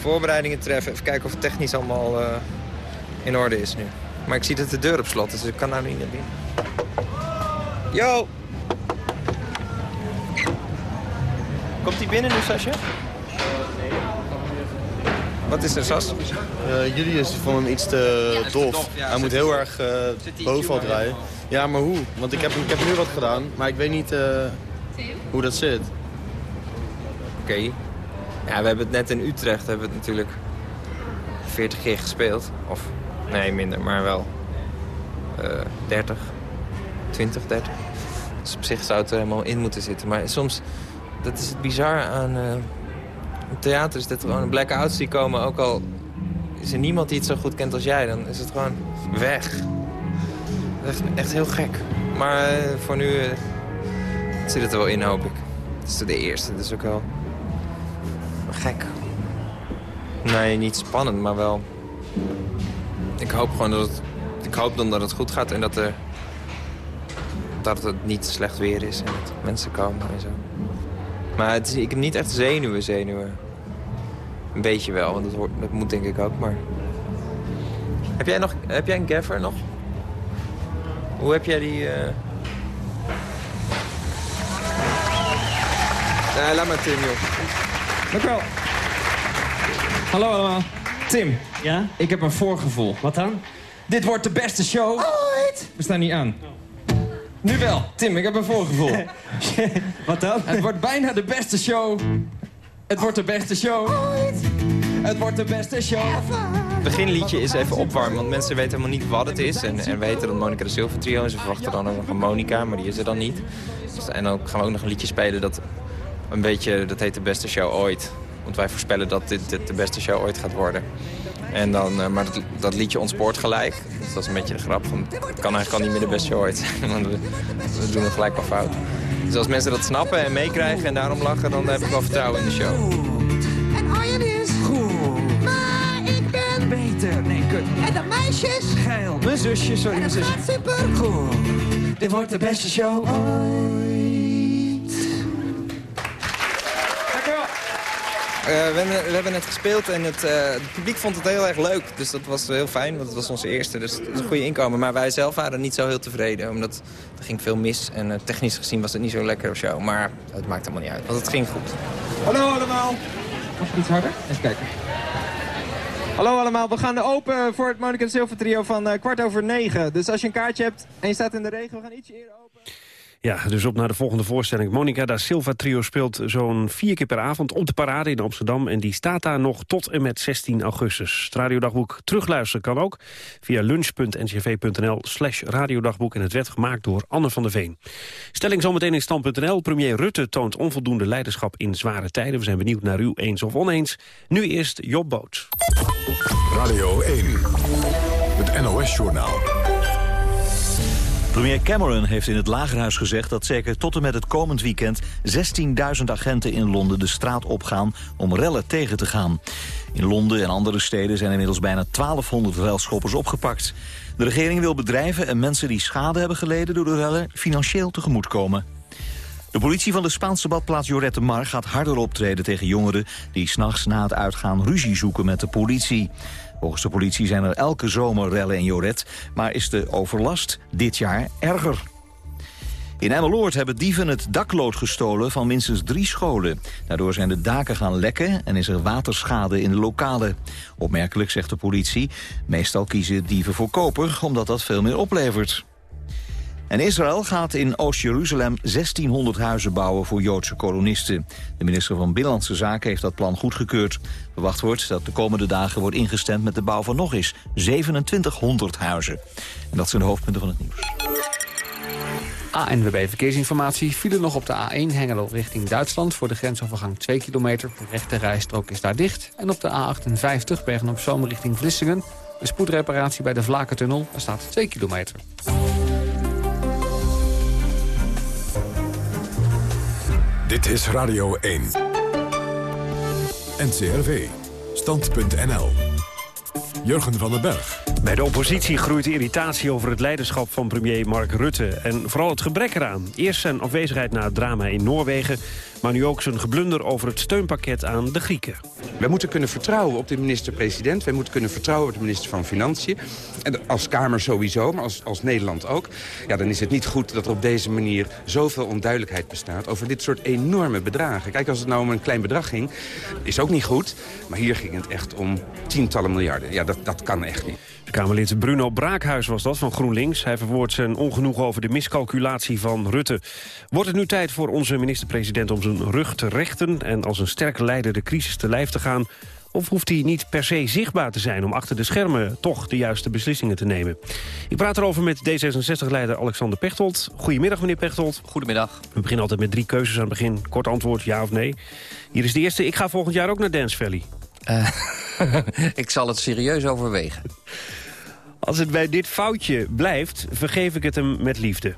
voorbereidingen treffen. Even kijken of het technisch allemaal uh, in orde is nu. Maar ik zie dat de deur op slot is, dus ik kan nou niet naar binnen. Yo! Komt hij binnen nu, Sasje? Wat is er, Sas? Uh, jullie is van hem iets te dof. Ja, Hij moet heel erg uh, bovenal draaien. Ja, maar hoe? Want ik heb, ik heb nu wat gedaan, maar ik weet niet uh, hoe dat zit. Oké. Okay. Ja, we hebben het net in Utrecht hebben we het natuurlijk 40 keer gespeeld. Of, nee, minder, maar wel 30, 20, 30. Dus op zich zou het er helemaal in moeten zitten. Maar soms, dat is het bizar aan theater is dit gewoon blackouts die komen. Ook al is er niemand die het zo goed kent als jij, dan is het gewoon weg. Echt, echt heel gek. Maar uh, voor nu uh, zit het er wel in, hoop ik. Het is de eerste, dus ook wel gek. Nee, niet spannend, maar wel... Ik hoop gewoon dat. Ik hoop dan dat het goed gaat en dat er... Dat het niet slecht weer is en dat mensen komen en zo. Maar het is, ik heb niet echt zenuwen, zenuwen. Een beetje wel, want dat, hoort, dat moet denk ik ook, maar... Heb jij, nog, heb jij een gaffer nog? Hoe heb jij die... eh Nee, laat maar Tim, joh. Dank wel. Hallo allemaal. Tim. Ja? Ik heb een voorgevoel. Wat dan? Dit wordt de beste show. Ooit. We staan niet aan. Nu wel. Tim, ik heb een voorgevoel. Wat dan? Het wordt bijna de beste show. Het wordt de beste show. Ooit. Het wordt de beste show. Het beginliedje is even opwarmen, want mensen weten helemaal niet wat het is. En, en weten dat Monica de Silver Trio is. Ze verwachten dan ook nog een Monica, maar die is er dan niet. Dus, en dan gaan we ook nog een liedje spelen dat een beetje, dat heet de beste show ooit. Want wij voorspellen dat dit, dit de beste show ooit gaat worden. En dan, eh, maar dat, dat liedje ontspoort gelijk. Dus dat is een beetje de grap. Van, het kan eigenlijk al niet meer de beste show ooit zijn. Want we, we doen het gelijk wel fout. Dus als mensen dat snappen en meekrijgen en daarom lachen... dan heb ik wel vertrouwen in de show. En Arjen is goed. Maar ik ben beter. Nee, kut. En de meisjes geil. Mijn zusje, sorry, En mijn het zusje. gaat super goed. Dit wordt de beste show Eh, we, hebben, we hebben net gespeeld en het, eh, het publiek vond het heel erg leuk. Dus dat was heel fijn, want het was onze eerste. Dus het is een goede inkomen. Maar wij zelf waren niet zo heel tevreden. Omdat er ging veel mis. En eh, technisch gezien was het niet zo'n lekkere show. Maar het maakt helemaal niet uit, want het ging goed. Hallo allemaal. Mag ik iets harder? Even kijken. Hallo allemaal, we gaan open voor het Monica Silver trio van eh, kwart over negen. Dus als je een kaartje hebt en je staat in de regen, we gaan ietsje eerder open. Ja, dus op naar de volgende voorstelling. Monica da Silva Trio speelt zo'n vier keer per avond op de parade in Amsterdam. En die staat daar nog tot en met 16 augustus. Het radiodagboek terugluisteren kan ook via lunch.ncv.nl slash radiodagboek. En het werd gemaakt door Anne van der Veen. Stelling zometeen in stand.nl. Premier Rutte toont onvoldoende leiderschap in zware tijden. We zijn benieuwd naar u eens of oneens. Nu eerst Job Boot. Radio 1, het NOS-journaal. Premier Cameron heeft in het Lagerhuis gezegd dat zeker tot en met het komend weekend 16.000 agenten in Londen de straat opgaan om rellen tegen te gaan. In Londen en andere steden zijn inmiddels bijna 1200 relschoppers opgepakt. De regering wil bedrijven en mensen die schade hebben geleden door de rellen financieel tegemoetkomen. De politie van de Spaanse badplaats Lloret de Mar gaat harder optreden tegen jongeren die s'nachts na het uitgaan ruzie zoeken met de politie. Volgens de politie zijn er elke zomer rellen in Joret, maar is de overlast dit jaar erger. In Emmeloord hebben dieven het daklood gestolen van minstens drie scholen. Daardoor zijn de daken gaan lekken en is er waterschade in de lokalen. Opmerkelijk, zegt de politie. Meestal kiezen dieven voor koper, omdat dat veel meer oplevert. En Israël gaat in Oost-Jeruzalem 1600 huizen bouwen voor Joodse kolonisten. De minister van Binnenlandse Zaken heeft dat plan goedgekeurd. Verwacht wordt dat de komende dagen wordt ingestemd met de bouw van nog eens 2700 huizen. En dat zijn de hoofdpunten van het nieuws. ANWB Verkeersinformatie file nog op de A1 Hengelo richting Duitsland... voor de grensovergang 2 kilometer. De rechte rijstrook is daar dicht. En op de A58 Bergen-op-Zoom richting Vlissingen... een spoedreparatie bij de Vlakentunnel. Daar staat 2 kilometer. Dit is Radio 1. NCRV. Stand.nl. Jurgen van den Berg. Bij de oppositie groeit de irritatie over het leiderschap van premier Mark Rutte. En vooral het gebrek eraan. Eerst zijn afwezigheid na het drama in Noorwegen... maar nu ook zijn geblunder over het steunpakket aan de Grieken. Wij moeten kunnen vertrouwen op de minister-president. Wij moeten kunnen vertrouwen op de minister van Financiën. En als Kamer sowieso, maar als, als Nederland ook. Ja, dan is het niet goed dat er op deze manier zoveel onduidelijkheid bestaat... over dit soort enorme bedragen. Kijk, als het nou om een klein bedrag ging, is ook niet goed. Maar hier ging het echt om tientallen miljarden. Ja, dat, dat kan echt niet. Kamerlid Bruno Braakhuis was dat van GroenLinks. Hij verwoordt zijn ongenoegen over de miscalculatie van Rutte. Wordt het nu tijd voor onze minister-president om zijn rug te rechten... en als een sterke leider de crisis te lijf te gaan... Of hoeft hij niet per se zichtbaar te zijn om achter de schermen toch de juiste beslissingen te nemen? Ik praat erover met D66-leider Alexander Pechtold. Goedemiddag, meneer Pechtold. Goedemiddag. We beginnen altijd met drie keuzes aan het begin. Kort antwoord, ja of nee. Hier is de eerste. Ik ga volgend jaar ook naar Dance Valley. Uh, ik zal het serieus overwegen. Als het bij dit foutje blijft, vergeef ik het hem met liefde.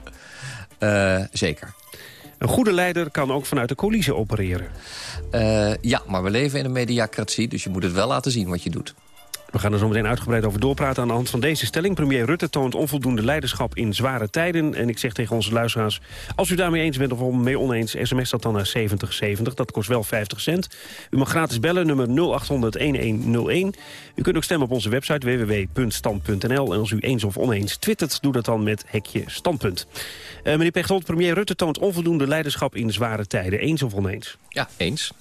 Uh, zeker. Een goede leider kan ook vanuit de coulissen opereren. Uh, ja, maar we leven in een mediacratie, dus je moet het wel laten zien wat je doet. We gaan er zo meteen uitgebreid over doorpraten aan de hand van deze stelling. Premier Rutte toont onvoldoende leiderschap in zware tijden. En ik zeg tegen onze luisteraars, als u daarmee eens bent of mee oneens... sms dat dan naar 7070, dat kost wel 50 cent. U mag gratis bellen, nummer 0800-1101. U kunt ook stemmen op onze website www.stand.nl. En als u eens of oneens twittert, doe dat dan met hekje standpunt. Uh, meneer Pechtold, premier Rutte toont onvoldoende leiderschap in zware tijden. Eens of oneens? Ja, eens.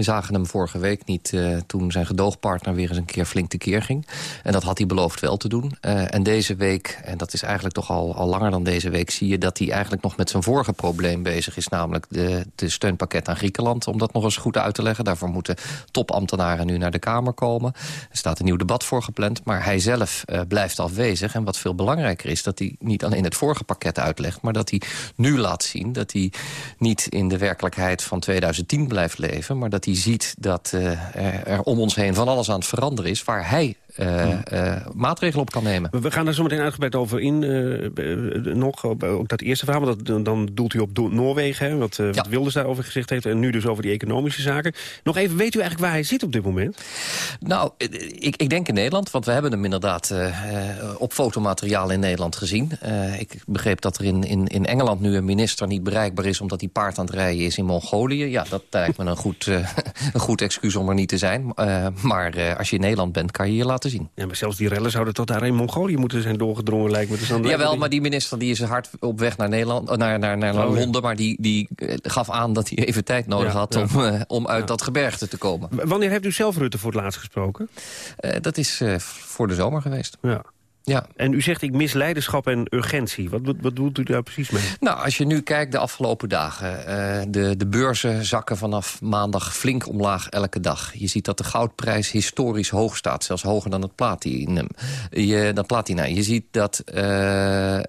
We zagen hem vorige week niet uh, toen zijn gedoogpartner weer eens een keer flink tekeer ging. En dat had hij beloofd wel te doen. Uh, en deze week, en dat is eigenlijk toch al, al langer dan deze week... zie je dat hij eigenlijk nog met zijn vorige probleem bezig is... namelijk de, de steunpakket aan Griekenland. Om dat nog eens goed uit te leggen. Daarvoor moeten topambtenaren nu naar de Kamer komen. Er staat een nieuw debat voor gepland. Maar hij zelf uh, blijft afwezig. En wat veel belangrijker is, dat hij niet alleen het vorige pakket uitlegt... maar dat hij nu laat zien dat hij niet in de werkelijkheid van 2010 blijft leven... maar dat hij ziet dat uh, er om ons heen van alles aan het veranderen is... waar hij maatregelen op kan nemen. We gaan er zo meteen uitgebreid over in. Uh, nog, ook dat eerste verhaal, want dat, dan doelt u op Noorwegen... Hè, wat, ja. wat Wilders daarover gezegd heeft... en nu dus over die economische zaken. Nog even, weet u eigenlijk waar hij zit op dit moment? Nou, ik, ik denk in Nederland, want we hebben hem inderdaad... op fotomateriaal in Nederland gezien. ik begreep dat er in, in, in Engeland nu een minister niet bereikbaar is... omdat hij paard aan het rijden is in Mongolië. Ja, dat lijkt me een goed, een goed excuus om er niet te zijn. maar als je in Nederland bent, kan je hier laten te zien. Ja, maar zelfs die rellen zouden tot daar in Mongolië moeten zijn doorgedrongen, lijkt me. Dus dan Jawel, maar die minister die is hard op weg naar, Nederland, naar, naar, naar oh, Londen... maar die, die gaf aan dat hij even tijd nodig ja, had ja. om, uh, om uit dat gebergte te komen. Wanneer hebt u zelf Rutte voor het laatst gesproken? Uh, dat is uh, voor de zomer geweest. Ja. Ja. En u zegt ik mis leiderschap en urgentie. Wat, wat, wat doet u daar precies mee? Nou, als je nu kijkt de afgelopen dagen. Uh, de, de beurzen zakken vanaf maandag flink omlaag elke dag. Je ziet dat de goudprijs historisch hoog staat. Zelfs hoger dan het platinum. Je, dat platina. Je ziet dat uh, uh,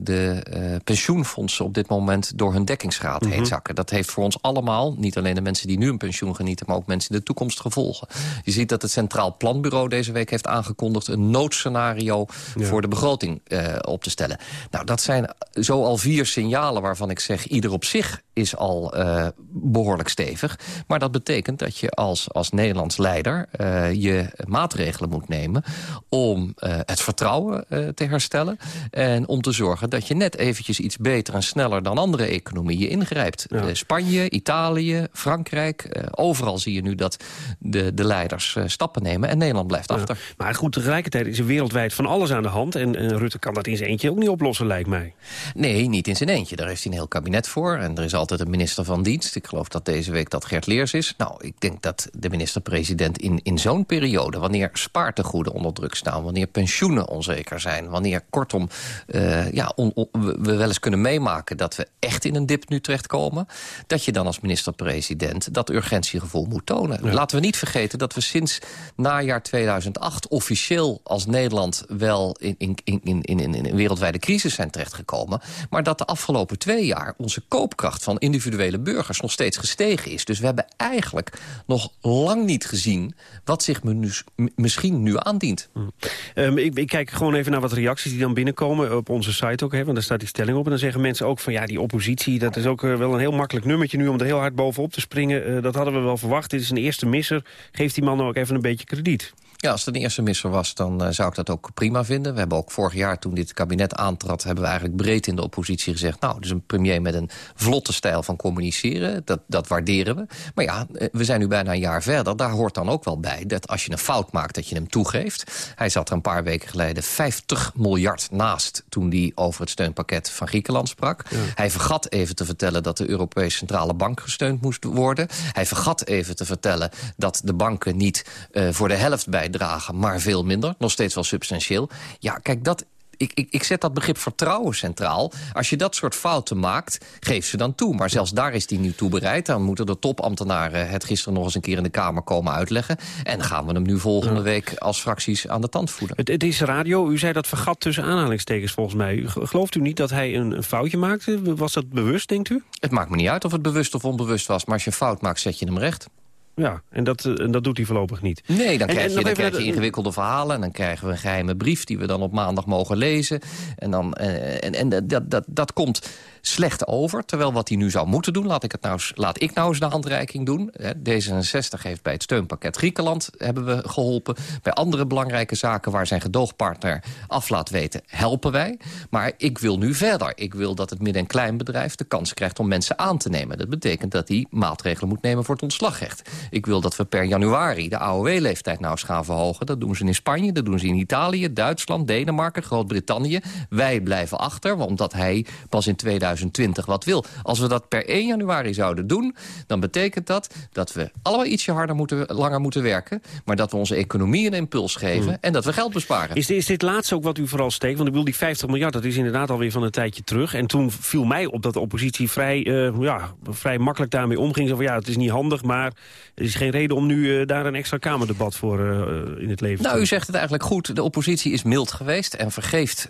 de pensioenfondsen op dit moment door hun dekkingsgraad mm -hmm. heen zakken. Dat heeft voor ons allemaal, niet alleen de mensen die nu een pensioen genieten... maar ook mensen in de toekomst gevolgen. Je ziet dat het Centraal Planbureau deze week heeft aangekondigd... een noodscenario ja. voor de begroting uh, op te stellen. Nou, dat zijn zo al vier signalen waarvan ik zeg... ieder op zich is al uh, behoorlijk stevig. Maar dat betekent dat je als, als Nederlands leider uh, je maatregelen moet nemen... om het vertrouwen te herstellen. En om te zorgen dat je net eventjes iets beter en sneller... dan andere economieën ingrijpt. Ja. Spanje, Italië, Frankrijk. overal zie je nu dat de, de leiders stappen nemen. En Nederland blijft ja. achter. Maar goed, tegelijkertijd is er wereldwijd van alles aan de hand. En, en Rutte kan dat in zijn eentje ook niet oplossen, lijkt mij. Nee, niet in zijn eentje. Daar heeft hij een heel kabinet voor. En er is altijd een minister van dienst. Ik geloof dat deze week dat Gert Leers is. Nou, ik denk dat de minister-president in, in zo'n periode... wanneer spaartegoeden onder druk staan... wanneer pensioenen onzeker zijn... wanneer kortom uh, ja, on, on, we wel eens kunnen meemaken... dat we echt in een dip nu terechtkomen... dat je dan als minister-president dat urgentiegevoel moet tonen. Ja. Laten we niet vergeten dat we sinds najaar 2008... officieel als Nederland wel in, in, in, in, in, een wereldwijde crisis zijn terechtgekomen... maar dat de afgelopen twee jaar onze koopkracht van individuele burgers nog steeds gestegen is. Dus we hebben eigenlijk nog lang niet gezien wat zich nu, misschien nu aandient. Hmm. Um, ik, ik, kijk gewoon even naar wat reacties die dan binnenkomen op onze site ook. Hè, want daar staat die stelling op. En dan zeggen mensen ook van ja, die oppositie... dat is ook uh, wel een heel makkelijk nummertje nu om er heel hard bovenop te springen. Uh, dat hadden we wel verwacht. Dit is een eerste misser. Geeft die man ook even een beetje krediet. Ja, als het een eerste misser was, dan uh, zou ik dat ook prima vinden. We hebben ook vorig jaar, toen dit kabinet aantrad... hebben we eigenlijk breed in de oppositie gezegd... nou, dus een premier met een vlotte stijl van communiceren. Dat, dat waarderen we. Maar ja, we zijn nu bijna een jaar verder. Daar hoort dan ook wel bij dat als je een fout maakt... dat je hem toegeeft. Hij zat er een paar weken geleden 50 miljard naast... toen hij over het steunpakket van Griekenland sprak. Ja. Hij vergat even te vertellen dat de Europese Centrale Bank gesteund moest worden. Hij vergat even te vertellen dat de banken niet uh, voor de helft bij bijdragen, maar veel minder. Nog steeds wel substantieel. Ja, kijk, dat ik, ik, ik, zet dat begrip vertrouwen centraal. Als je dat soort fouten maakt, geef ze dan toe. Maar zelfs daar is die nu toe bereid. Dan moeten de topambtenaren het gisteren nog eens een keer in de Kamer komen uitleggen. En gaan we hem nu volgende week als fracties aan de tand voeden. Het, het is radio. U zei dat vergat tussen aanhalingstekens volgens mij. Gelooft u niet dat hij een, een foutje maakte? Was dat bewust, denkt u? Het maakt me niet uit of het bewust of onbewust was. Maar als je een fout maakt, zet je hem recht. Ja, en dat, en dat doet hij voorlopig niet. Nee, dan krijg, en, je, dan krijg je ingewikkelde verhalen... en dan krijgen we een geheime brief die we dan op maandag mogen lezen. En, dan, en, en dat, dat, dat komt slecht over. Terwijl wat hij nu zou moeten doen, laat ik, het nou, laat ik nou eens de handreiking doen. Hè, D66 heeft bij het steunpakket Griekenland hebben we geholpen. Bij andere belangrijke zaken waar zijn gedoogpartner af laat weten, helpen wij. Maar ik wil nu verder. Ik wil dat het midden- en kleinbedrijf de kans krijgt om mensen aan te nemen. Dat betekent dat hij maatregelen moet nemen voor het ontslagrecht. Ik wil dat we per januari de AOW-leeftijd nou eens gaan verhogen. Dat doen ze in Spanje, dat doen ze in Italië, Duitsland, Denemarken, Groot-Brittannië. Wij blijven achter, omdat hij pas in 2020 wat wil. Als we dat per 1 januari zouden doen, dan betekent dat dat we allemaal ietsje harder moeten, langer moeten werken. Maar dat we onze economie een impuls geven Hmm. en dat we geld besparen. Is, is dit laatste ook wat u vooral steekt? Want ik bedoel, die 50 miljard, dat is inderdaad alweer van een tijdje terug. En toen viel mij op dat de oppositie vrij, eh, ja, vrij makkelijk daarmee omging. Zo van, ja, het is niet handig, maar er is geen reden om nu eh, daar een extra Kamerdebat voor eh, in het leven te Nou, u zegt het eigenlijk goed. De oppositie is mild geweest en vergeeft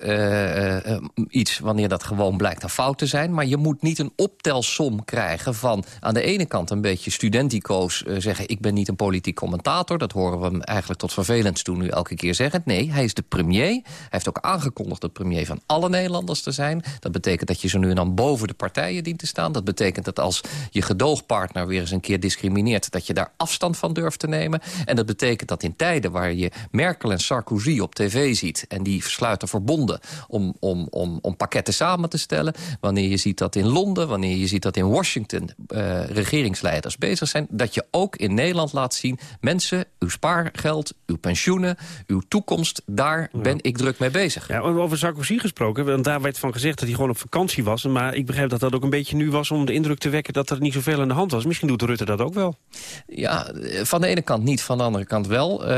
iets wanneer dat gewoon blijkt een fout te zijn. Maar je moet niet een optelsom krijgen van aan de ene kant een beetje studentico's eh, zeggen... ik ben niet een politiek commentator. Dat horen we hem eigenlijk tot vervelend toe nu elke keer zeggen. Nee, hij is de premier. Hij heeft ook aangekondigd de premier van alle Nederlanders te zijn. Dat betekent dat je zo nu en dan boven de partijen dient te staan. Dat betekent dat als je gedoogpartner weer eens een keer discrimineert... dat je daar afstand van durft te nemen. En dat betekent dat in tijden waar je Merkel en Sarkozy op tv ziet... en die sluiten verbonden om, om, om, om pakketten samen te stellen... wanneer je ziet dat in Londen, wanneer je ziet dat in Washington... eh, regeringsleiders bezig zijn, dat je ook in Nederland laat zien... mensen, uw spaargeld, uw pensioenen, uw toekomst... daar ben ik druk mee bezig. Ja, over Sarkozy gesproken, want daar werd van gezegd dat hij gewoon op vakantie was. Maar ik begrijp dat dat ook een beetje nu was om de indruk te wekken dat er niet zoveel aan de hand was. Misschien doet Rutte dat ook wel. Ja, van de ene kant niet, van de andere kant wel. Eh,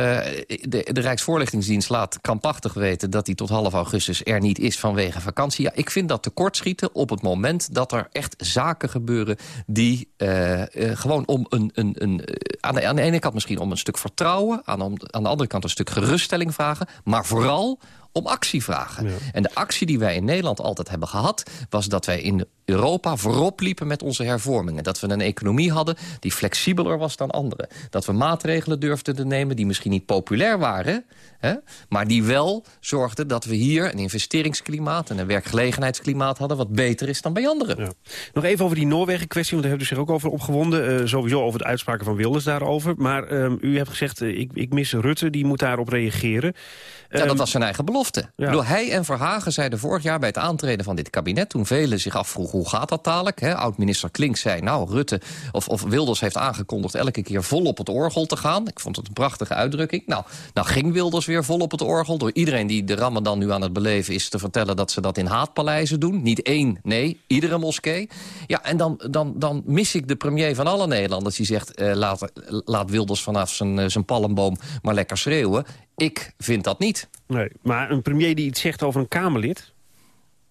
de, de Rijksvoorlichtingsdienst laat krampachtig weten... dat hij tot half augustus er niet is vanwege vakantie. Ja, ik vind dat tekortschieten op het moment dat er echt zaken gebeuren... die eh, eh, gewoon om een... een, een eh, aan, de, aan ene kant misschien om een stuk vertrouwen... Aan, aan de andere kant een stuk geruststelling vragen... maar vooral om actie vragen. En de actie die wij in Nederland altijd hebben gehad... was dat wij in Europa voorop liepen met onze hervormingen. Dat we een economie hadden die flexibeler was dan anderen. Dat we maatregelen durfden te nemen die misschien niet populair waren... Hè, maar die wel zorgden dat we hier een investeringsklimaat... en een werkgelegenheidsklimaat hadden wat beter is dan bij anderen. Nog even over die Noorwegen-kwestie, want daar hebt u zich ook over opgewonden. Eh, sowieso over de uitspraken van Wilders daarover. Maar ehm, u hebt gezegd, eh, ik, ik mis Rutte, die moet daarop reageren. Ja, dat Ehm, was zijn eigen belofte. Ik bedoel, hij en Verhagen zeiden vorig jaar bij het aantreden van dit kabinet... toen velen zich afvroegen hoe gaat dat dadelijk. Oud-minister Klink zei, nou, Rutte of, of Wilders heeft aangekondigd... elke keer vol op het orgel te gaan. Ik vond het een prachtige uitdrukking. Nou, nou ging Wilders weer vol op het orgel... door iedereen die de Ramadan nu aan het beleven is te vertellen... dat ze dat in haatpaleizen doen. Niet één, nee, iedere moskee. Ja, en dan, dan, dan mis ik de premier van alle Nederlanders... die zegt, eh, laat, laat Wilders vanaf zijn, eh, zijn palmboom maar lekker schreeuwen. Ik vind dat niet. Nee, maar een premier die iets zegt over een Kamerlid...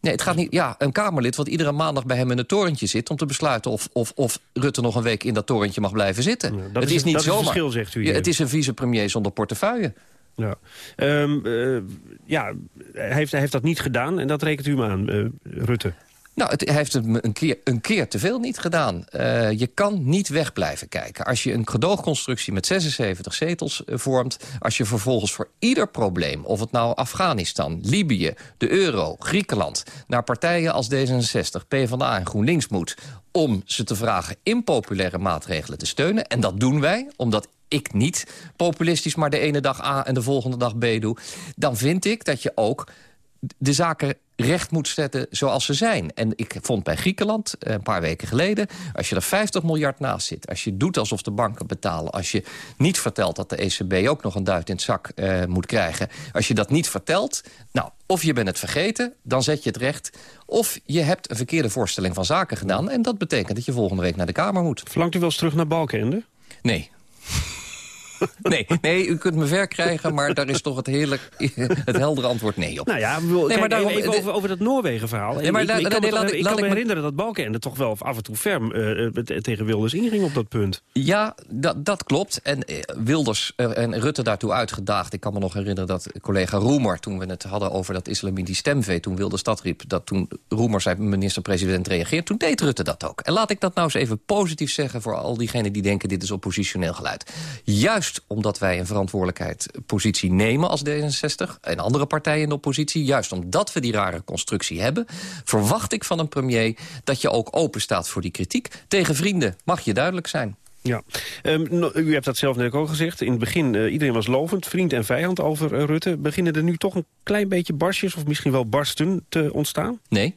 Nee, het gaat niet. Ja, een Kamerlid wat iedere maandag bij hem in het torentje zit... om te besluiten of, of, of Rutte nog een week in dat torentje mag blijven zitten. dat het is- niet dat is het verschil, zegt u Ja, het is een vicepremier zonder portefeuille. Ja, Ehm, eh, ja hij, heeft, hij heeft dat niet gedaan en dat rekent u hem aan, eh, Rutte. Nou, het, heeft het een keer, een keer te veel niet gedaan. Eh, je kan niet weg blijven kijken. Als je een gedoogconstructie met 76 zetels eh, vormt... als je vervolgens voor ieder probleem, of het nou Afghanistan, Libië... de euro, Griekenland, naar partijen als D66, PvdA en GroenLinks moet... om ze te vragen impopulaire maatregelen te steunen. En dat doen wij, omdat ik niet populistisch maar de ene dag A en de volgende dag B doe... dan vind ik dat je ook de zaken recht moet zetten zoals ze zijn. En ik vond bij Griekenland, eh, een paar weken geleden... als je er 50 miljard naast zit, als je doet alsof de banken betalen... als je niet vertelt dat de ECB ook nog een duit in het zak eh, moet krijgen... als je dat niet vertelt, nou, of je bent het vergeten, dan zet je het recht... of je hebt een verkeerde voorstelling van zaken gedaan... en dat betekent dat je volgende week naar de Kamer moet. Verlangt u wel eens terug naar Balkenende? Nee. Nee, nee, u kunt me ver krijgen, maar daar is toch het heerlijk, het heldere antwoord nee op. Nou ja, bedoel, Nee, maar kijk, daarom- even over, over dat Noorwegen-verhaal. Nee, maar ik, la- ik kan nee, me, laat ik- ik laat kan me herinneren dat Balkenende toch wel af en toe ferm eh, eh, tegen Wilders inging op dat punt. Ja, dat, dat klopt. En eh, Wilders eh, en Rutte daartoe uitgedaagd. Ik kan me nog herinneren dat collega Roemer... toen we het hadden over dat islamitisch stemvee... toen Wilders dat riep, dat toen Roemer zei... minister-president reageert, toen deed Rutte dat ook. En laat ik dat nou eens even positief zeggen... voor al diegenen die denken dit is oppositioneel geluid. Juist juist omdat wij een verantwoordelijkheidspositie nemen als D66... en andere partijen in de oppositie, juist omdat we die rare constructie hebben... verwacht ik van een premier dat je ook open staat voor die kritiek. Tegen vrienden mag je duidelijk zijn. Ja, Ehm, no- u hebt dat zelf net ook al gezegd. In het begin, eh, iedereen was lovend, vriend en vijand over eh, Rutte. Beginnen er nu toch een klein beetje barstjes, of misschien wel barsten, te ontstaan? Nee.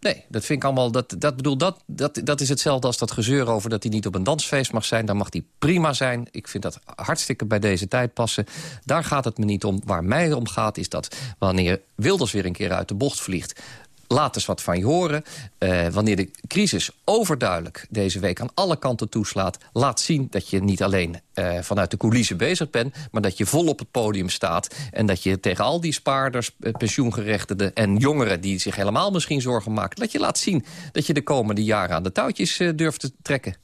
Nee, dat vind ik allemaal. Dat, dat, bedoel, dat, dat, dat is hetzelfde als dat gezeur over dat hij niet op een dansfeest mag zijn. Dan mag hij prima zijn. Ik vind dat hartstikke bij deze tijd passen. Daar gaat het me niet om. Waar mij om gaat is dat wanneer Wilders weer een keer uit de bocht vliegt. Laat eens wat van je horen. Eh, wanneer de crisis overduidelijk deze week aan alle kanten toeslaat... laat zien dat je niet alleen eh, vanuit de coulissen bezig bent... maar dat je vol op het podium staat... en dat je tegen al die spaarders, eh, pensioengerechtigden en jongeren... die zich helemaal misschien zorgen maken... dat je laat zien dat je de komende jaren aan de touwtjes eh, durft te trekken.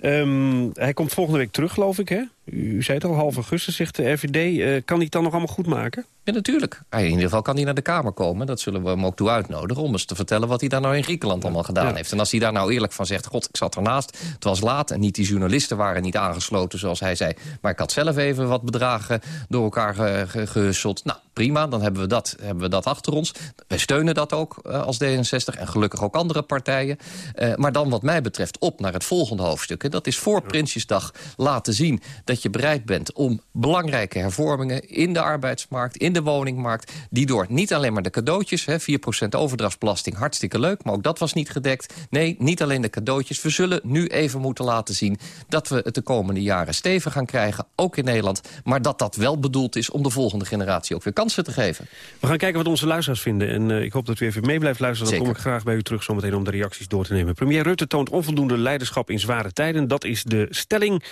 Ehm, hij komt volgende week terug, geloof ik, hè? U, zei het al, half augustus, zegt de RVD. Eh, kan hij het dan nog allemaal goed maken? Ja, natuurlijk. Ah, In ieder geval kan hij naar de Kamer komen. Dat zullen we hem ook toe uitnodigen... om eens te vertellen wat hij daar nou in Griekenland allemaal gedaan heeft. En als hij daar nou eerlijk van zegt... god, ik zat ernaast, het was laat... en niet die journalisten waren niet aangesloten, zoals hij zei... maar ik had zelf even wat bedragen door elkaar ge- ge- gehusseld. Nou, prima, dan hebben we dat, hebben we dat achter ons. Wij steunen dat ook eh, als D66 en gelukkig ook andere partijen. Eh, maar dan wat mij betreft op naar het volgende hoofdstuk. En dat is voor Prinsjesdag laten zien dat je bereid bent... om belangrijke hervormingen in de arbeidsmarkt, in de woningmarkt... die door niet alleen maar de cadeautjes, hè, 4% overdrachtsbelasting, hartstikke leuk... maar ook dat was niet gedekt. Nee, niet alleen de cadeautjes. We zullen nu even moeten laten zien dat we het de komende jaren stevig gaan krijgen... ook in Nederland, maar dat dat wel bedoeld is... om de volgende generatie ook weer kansen te geven. We gaan kijken wat onze luisteraars vinden. En eh, ik hoop dat u even mee blijft luisteren. Dan Zeker. kom ik graag bij u terug zometeen om de reacties door te nemen. Premier Rutte toont onvoldoende leiderschap in zware tijden. Dat is de stelling.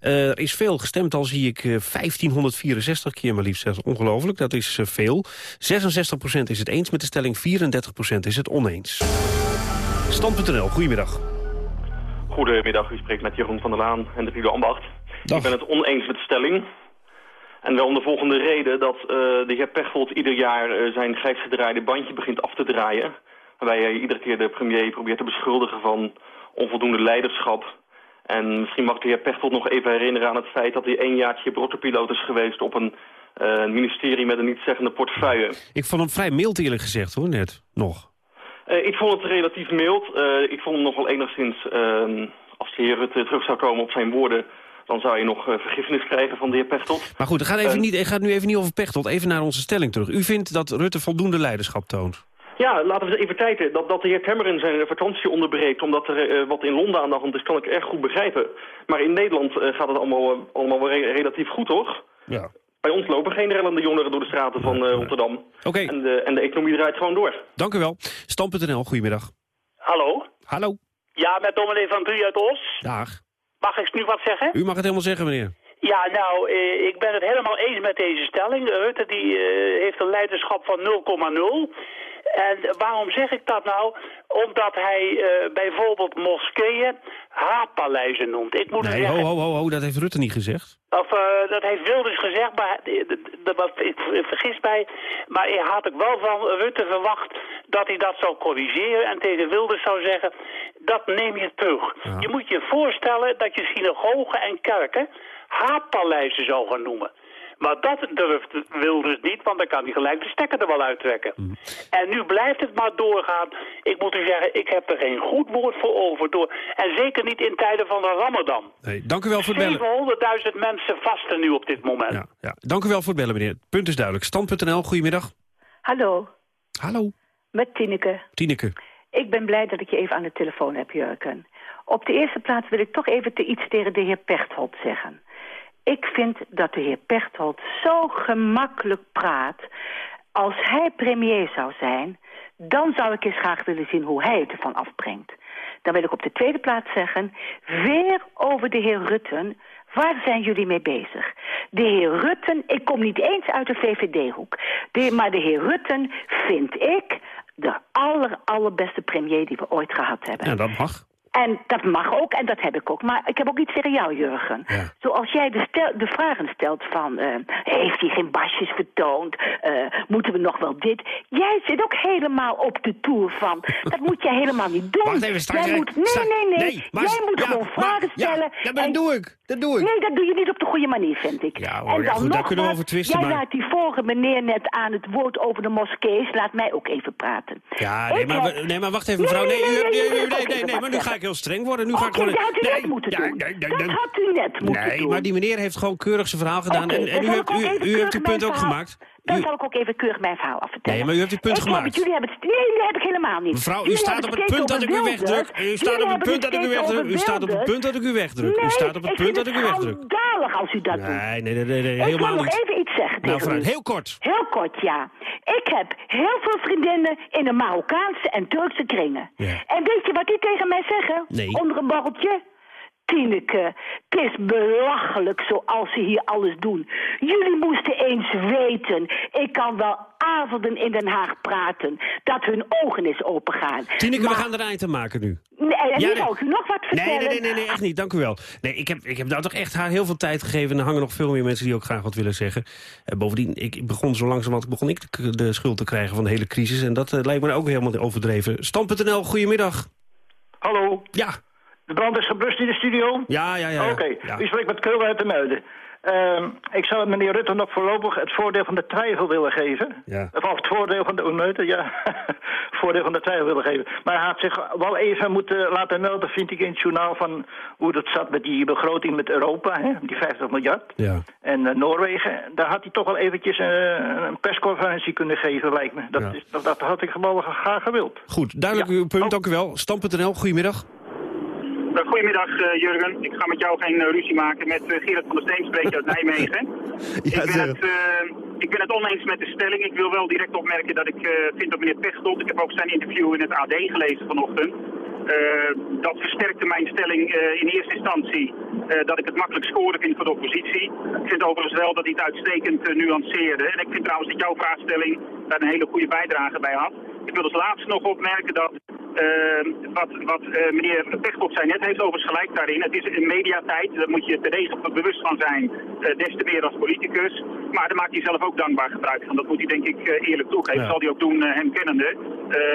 Eh, er is veel gestemd, al zie ik eh, 1564 keer maar liefst. Dat is ongelooflijk, dat is eh, veel. 66% is het eens met de stelling, 34% is het oneens. Stand.nl, goedemiddag. Goedemiddag, u spreekt met Jeroen van der Laan en de Rido Ambacht. Ik ben het oneens met de stelling. En wel om de volgende reden dat eh, de heer Pechtold ieder jaar eh, zijn grijs gedraaide bandje begint af te draaien. Waarbij hij iedere keer de premier probeert te beschuldigen van onvoldoende leiderschap. En misschien mag de heer Pechtold nog even herinneren aan het feit dat hij één jaartje brotterpiloot is geweest op een eh, ministerie met een nietszeggende portefeuille. Ik vond hem vrij mild eerlijk gezegd hoor, net. Nog. Eh, ik vond het relatief mild. Eh, ik vond hem nog wel enigszins, ehm, als de heer Rutte terug zou komen op zijn woorden... dan zou je nog vergiffenis krijgen van de heer Pechtold. Maar goed, het gaat, even niet, het gaat nu even niet over Pechtold. Even naar onze stelling terug. U vindt dat Rutte voldoende leiderschap toont? Ja, laten we eens even kijken. Dat, dat de heer Cameron zijn vakantie onderbreekt omdat er eh, wat in Londen aan de hand is, kan ik erg goed begrijpen. Maar in Nederland eh, gaat het allemaal, eh, allemaal wel re- relatief goed, hoor. Ja. Bij ons lopen geen rellende jongeren door de straten van eh, Rotterdam. Oké. En, de, en de economie draait gewoon door. Dank u wel. Stam.nl, goedemiddag. Hallo? Hallo. Ja, met dominee van Buy uit Os. Dag. Mag ik nu wat zeggen? U mag het helemaal zeggen, meneer. Ja, nou, eh, ik ben het helemaal eens met deze stelling. Rutte die eh, heeft een leiderschap van 0,0. En waarom zeg ik dat nou? Omdat hij eh, bijvoorbeeld moskeeën haatpaleizen noemt. Ik moet Nee, zeggen... ho, ho, ho, ho, dat heeft Rutte niet gezegd. Of eh, dat heeft Wilders gezegd, maar eh, d- d- wat ik ik vergis mij. Maar ik had ik wel van Rutte verwacht dat hij dat zou corrigeren en tegen Wilders zou zeggen, dat neem je terug. Je moet je voorstellen dat je synagogen en kerken haatpaleizen zou gaan noemen. Maar dat durft Wilders niet, want dan kan hij gelijk de stekker er wel uittrekken. En nu blijft het maar doorgaan. Ik moet u zeggen, ik heb er geen goed woord voor over. Door. En zeker niet in tijden van de Ramadan. Nee, dank u wel voor het bellen. 700.000 mensen vasten nu op dit moment. Ja, ja. Dank u wel voor het bellen, meneer. Het punt is duidelijk. Stand.nl, goedemiddag. Hallo, Hallo. met Tineke. Tineke. Ik ben blij dat ik je even aan de telefoon heb, Jurken. Op de eerste plaats wil ik toch even te iets tegen de heer Pechtold zeggen. Ik vind dat de heer Pechtold zo gemakkelijk praat. Als hij premier zou zijn, dan zou ik eens graag willen zien hoe hij het ervan afbrengt. Dan wil ik op de tweede plaats zeggen, weer over de heer Rutten. Waar zijn jullie mee bezig? De heer Rutten, ik kom niet eens uit de VVD-hoek. Maar de heer Rutten vind ik de aller, allerbeste premier die we ooit gehad hebben. Ja, dat mag. En dat mag ook, en dat heb ik ook. Maar ik heb ook iets tegen jou, Jurgen. Zoals jij de, stel, de vragen stelt van... eh, heeft hij geen basjes vertoond? Eh, moeten we nog wel dit? Jij zit ook helemaal op de toer van... dat moet jij helemaal niet doen. Wacht even, straks... jij moet, nee, nee, nee. nee, maar- jij moet ja, gewoon maar- vragen stellen. ja, maar dat en- doe ik. Dat doe ik. Nee, dat doe je niet op de goede manier, vind ik. Ja, hoor, en ja, dan goed, daar kunnen we over twisten, Jij maar- laat die vorige meneer net aan het woord over de moskees. Laat mij ook even praten. Ja, nee Ik maar, heb- nee, maar wacht even, mevrouw. Nee, Nee, nee, nee, nee, maar nu ga ik heel streng worden. Nu ga ik gewoon... dat had u nee, net moeten doen. nee, nee, Dat nee. had u net moeten Nee, doen. maar die meneer heeft gewoon keurig zijn verhaal gedaan. En u hebt, ik u, keurig uw punt ook gemaakt. Dan U- zal ik ook even keurig mijn verhaal afvertellen. Nee, maar u hebt uw punt ik gemaakt. Heb het, jullie hebben het... Nee, dat heb ik helemaal niet. Mevrouw, u Jullie staat op het punt dat ik u wegdruk. U staat op het punt dat ik u wegdruk. U staat op het punt dat ik u wegdruk. U staat op het punt dat ik u het wegdruk. als u dat doet. Nee, nee, nee, nee, nee, Ik wil helemaal nog niet. even iets zeggen Nou, vooruit. Heel kort. Heel kort, ja. Ik heb heel veel vriendinnen in de Marokkaanse en Turkse kringen. Ja. En weet je wat die tegen mij zeggen? Nee. Onder een borreltje? Tineke, het is belachelijk zoals ze hier alles doen. Jullie moesten eens weten, ik kan wel avonden in Den Haag praten, dat hun ogen eens opengaan. Tineke, we gaan er een eind aan maken nu. Nee, en Ja, nu nee. u nog wat vertellen. Nee, nee, nee, nee, echt niet. Dank u wel. Nee, ik heb, ik heb nou toch echt haar heel veel tijd gegeven. En er hangen nog veel meer mensen die ook graag wat willen zeggen. En bovendien, ik ik begon zo langzamerhand begon ik de, de schuld te krijgen van de hele crisis. En dat eh, lijkt me ook helemaal overdreven. Stam.nl, goedemiddag. Hallo. Ja. De brand is geblust in de studio? Ja, ja, ja. ja. Oké, Ja. u spreekt met Keul uit de Muiden. Ehm, ik zou meneer Rutte nog voorlopig het voordeel van de twijfel willen geven. Ja. Of het voordeel van de onmeuten, ja. voordeel van de twijfel willen geven. Maar hij had zich wel even moeten laten melden, vind ik, in het journaal... van hoe dat zat met die begroting met Europa, hè, die 50 miljard. Ja. En eh, Noorwegen, daar had hij toch wel eventjes eh, een persconferentie kunnen geven, lijkt me. Dat, Ja. is, dat, dat had ik gewoon graag gewild. Goed, duidelijk uw Oh. punt, dank u wel. Stam.nl, goedemiddag. Eh, Goedemiddag eh, Jurgen. Ik ga met jou geen eh, ruzie maken. Met Gerard van der Steen spreek je uit Nijmegen. ik, ben het, ik ben het oneens met de stelling. Ik wil wel direct opmerken dat ik vind dat meneer Pechtold... Ik heb ook zijn interview in het AD gelezen vanochtend. Dat versterkte mijn stelling in eerste instantie dat ik het makkelijk scoren vind voor de oppositie. Ik vind overigens wel dat hij het uitstekend nuanceerde. En ik vind trouwens dat jouw vraagstelling daar een hele goede bijdrage bij had. Ik wil als laatste nog opmerken dat eh, wat, wat eh, meneer Pechtold zei net, heeft overigens gelijk daarin. Het is een mediatijd, daar moet je er bewust van zijn, eh, des te meer als politicus. Maar daar maakt hij zelf ook dankbaar gebruik van. Dat moet hij denk ik eh, eerlijk toegeven. Ja. zal hij ook doen, hem kennende.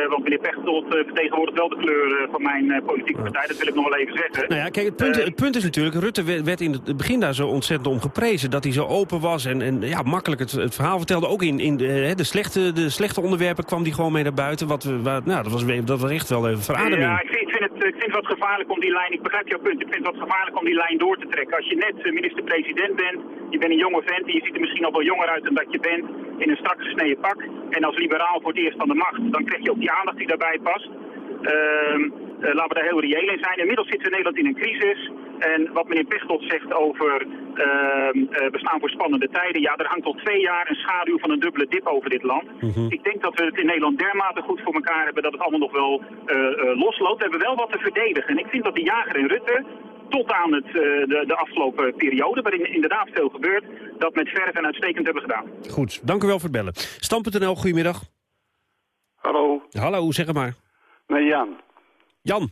Want meneer Pechtold vertegenwoordigt wel de kleur van mijn politieke partij. Dat wil ik nog wel even zeggen. Nou ja, kijk, het punt, het punt is natuurlijk... Rutte werd in het begin daar zo ontzettend om geprezen. Dat hij zo open was en, en ja, makkelijk het, het verhaal vertelde. Ook in, in de, de, slechte, de slechte onderwerpen kwam hij gewoon mee naar buiten. Wat, we- nou, dat, was, dat was echt wel even verademing. Ja, ik vind, het, ik vind het wat gevaarlijk om die lijn, ik begrijp jouw punt, ik vind het wat gevaarlijk om die lijn door te trekken. Als je net eh, minister-president bent, je bent een jonge vent en je ziet er misschien nog wel jonger uit dan dat je bent, in een strak gesneden pak. En als liberaal voor het eerst aan de macht, dan krijg je ook die aandacht die daarbij past. Ehm, eh, laten we daar heel reëel in zijn. Inmiddels zitten we in Nederland in een crisis. En wat meneer Pechtold zegt over ehm, eh, we staan voor spannende tijden. Ja, er hangt al twee jaar een schaduw van een dubbele dip over dit land. Ik denk dat we het in Nederland dermate goed voor elkaar hebben dat het allemaal nog wel eh, eh, losloopt. We hebben wel wat te verdedigen. En ik vind dat de jager en Rutte tot aan het, eh, de, de afgelopen periode, waarin inderdaad veel gebeurt, dat met verf en uitstekend hebben gedaan. Goed, dank u wel voor het bellen. Stam.nl, goedemiddag. Hallo, Hallo, zeg maar. met Jan. Jan.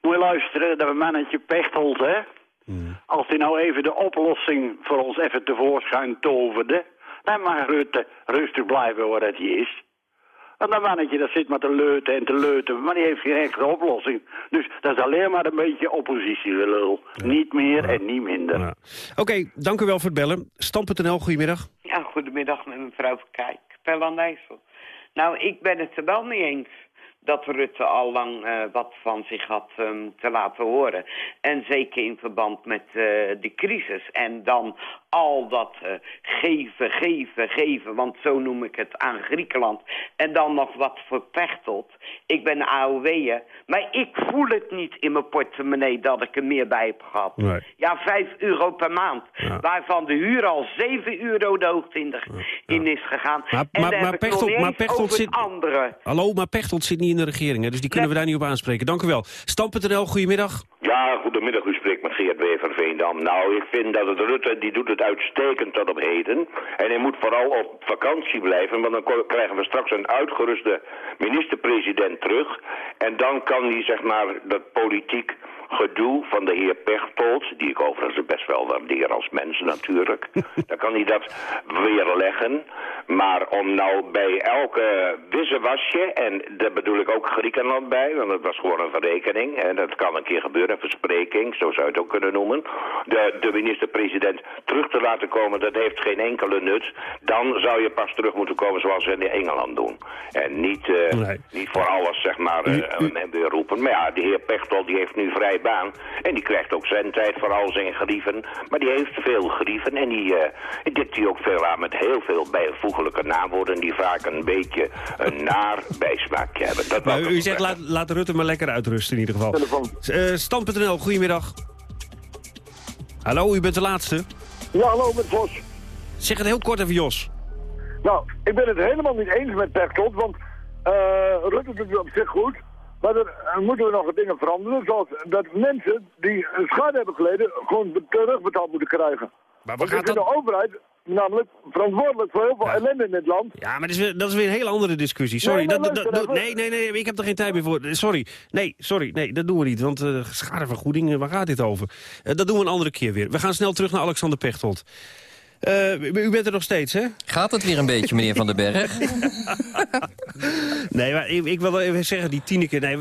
Moet je luisteren, dat mannetje Pechtold, hè? Als hij nou even de oplossing voor ons even tevoorschijn toverde... dan mag Rutte rustig blijven waar het hij is. Want dat mannetje dat zit maar te leuten en te leuten, maar die heeft geen echte oplossing. Dus dat is alleen maar een beetje oppositielul. Niet meer en niet minder. Oké, dank u wel voor het bellen. Stam.nl, goedemiddag. Ja, goedemiddag met mevrouw Verkijk, Pel aan IJssel. Nou, ik ben het er wel mee eens dat Rutte al lang eh, wat van zich had ehm, te laten horen. En zeker in verband met eh, de crisis. En dan al dat eh, geven, geven, geven, want zo noem ik het aan Griekenland. En dan nog wat voor Pechtold. Ik ben AOW'er, maar ik voel het niet in mijn portemonnee dat ik er meer bij heb gehad. Nee. Ja, 5 euro per maand. Waarvan de huur al 7 euro de hoogte in, de- in is gegaan. Maar, en maar, Pechtold, maar zit... andere. Hallo, maar Pechtold zit niet in de regering, hè, dus die kunnen we daar niet op aanspreken. Dank u wel. Stam.nl, goedemiddag. Ja, goedemiddag. U spreekt met Geert Wever Veendam. Nou, ik vind dat het Rutte, die doet het uitstekend tot op heden. En hij moet vooral op vakantie blijven, want dan krijgen we straks een uitgeruste minister-president terug. En dan kan hij, zeg maar, dat politiek gedoe van de heer Pechtold, die ik overigens best wel waardeer als mens natuurlijk, dan kan hij dat weerleggen. Maar om nou bij elke wissewasje, en daar bedoel ik ook Griekenland bij, want het was gewoon een verrekening, en dat kan een keer gebeuren, een verspreking, zo zou je het ook kunnen noemen, de, de minister-president terug te laten komen, dat heeft geen enkele nut. Dan zou je pas terug moeten komen zoals ze in Engeland doen. En niet, eh, niet voor alles, zeg maar, eh, hem weer roepen. Maar ja, de heer Pechtold die heeft nu vrij baan. En die krijgt ook zijn tijd voor al zijn grieven. Maar die heeft veel grieven. En die uh, dikt hij ook veel aan met heel veel bijvoeglijke naamwoorden... die vaak een beetje een naar bijsmaakje hebben. Dat Maar ik u zegt, zeggen. laat, laat Rutte maar lekker uitrusten in ieder geval. Eh Stand.nl, goedemiddag. Hallo, u bent de laatste. Ja, hallo met Vos. Zeg het heel kort even, Jos. Nou, ik ben het helemaal niet eens met Pechtold, want eh Rutte doet het op zich goed. Maar er er moeten we nog wat dingen veranderen, zoals dat mensen die schade hebben geleden gewoon terugbetaald moeten krijgen. Maar want ik vind de overheid namelijk verantwoordelijk voor heel veel ellende in dit land. Ja, maar dat is, weer, dat is weer een hele andere discussie. Sorry, Nee, dat, dat, dat- nee, nee, nee, ik heb er geen tijd meer voor. Sorry, nee, sorry, nee, dat doen we niet. Want eh, schadevergoeding, eh, waar gaat dit over? Eh, dat doen we een andere keer weer. We gaan snel terug naar Alexander Pechtold. Eh, u bent er nog steeds, hè? Gaat het weer een beetje, meneer Van den Berg? Nee, maar ik, ik wil even zeggen, die Tineke... Nee,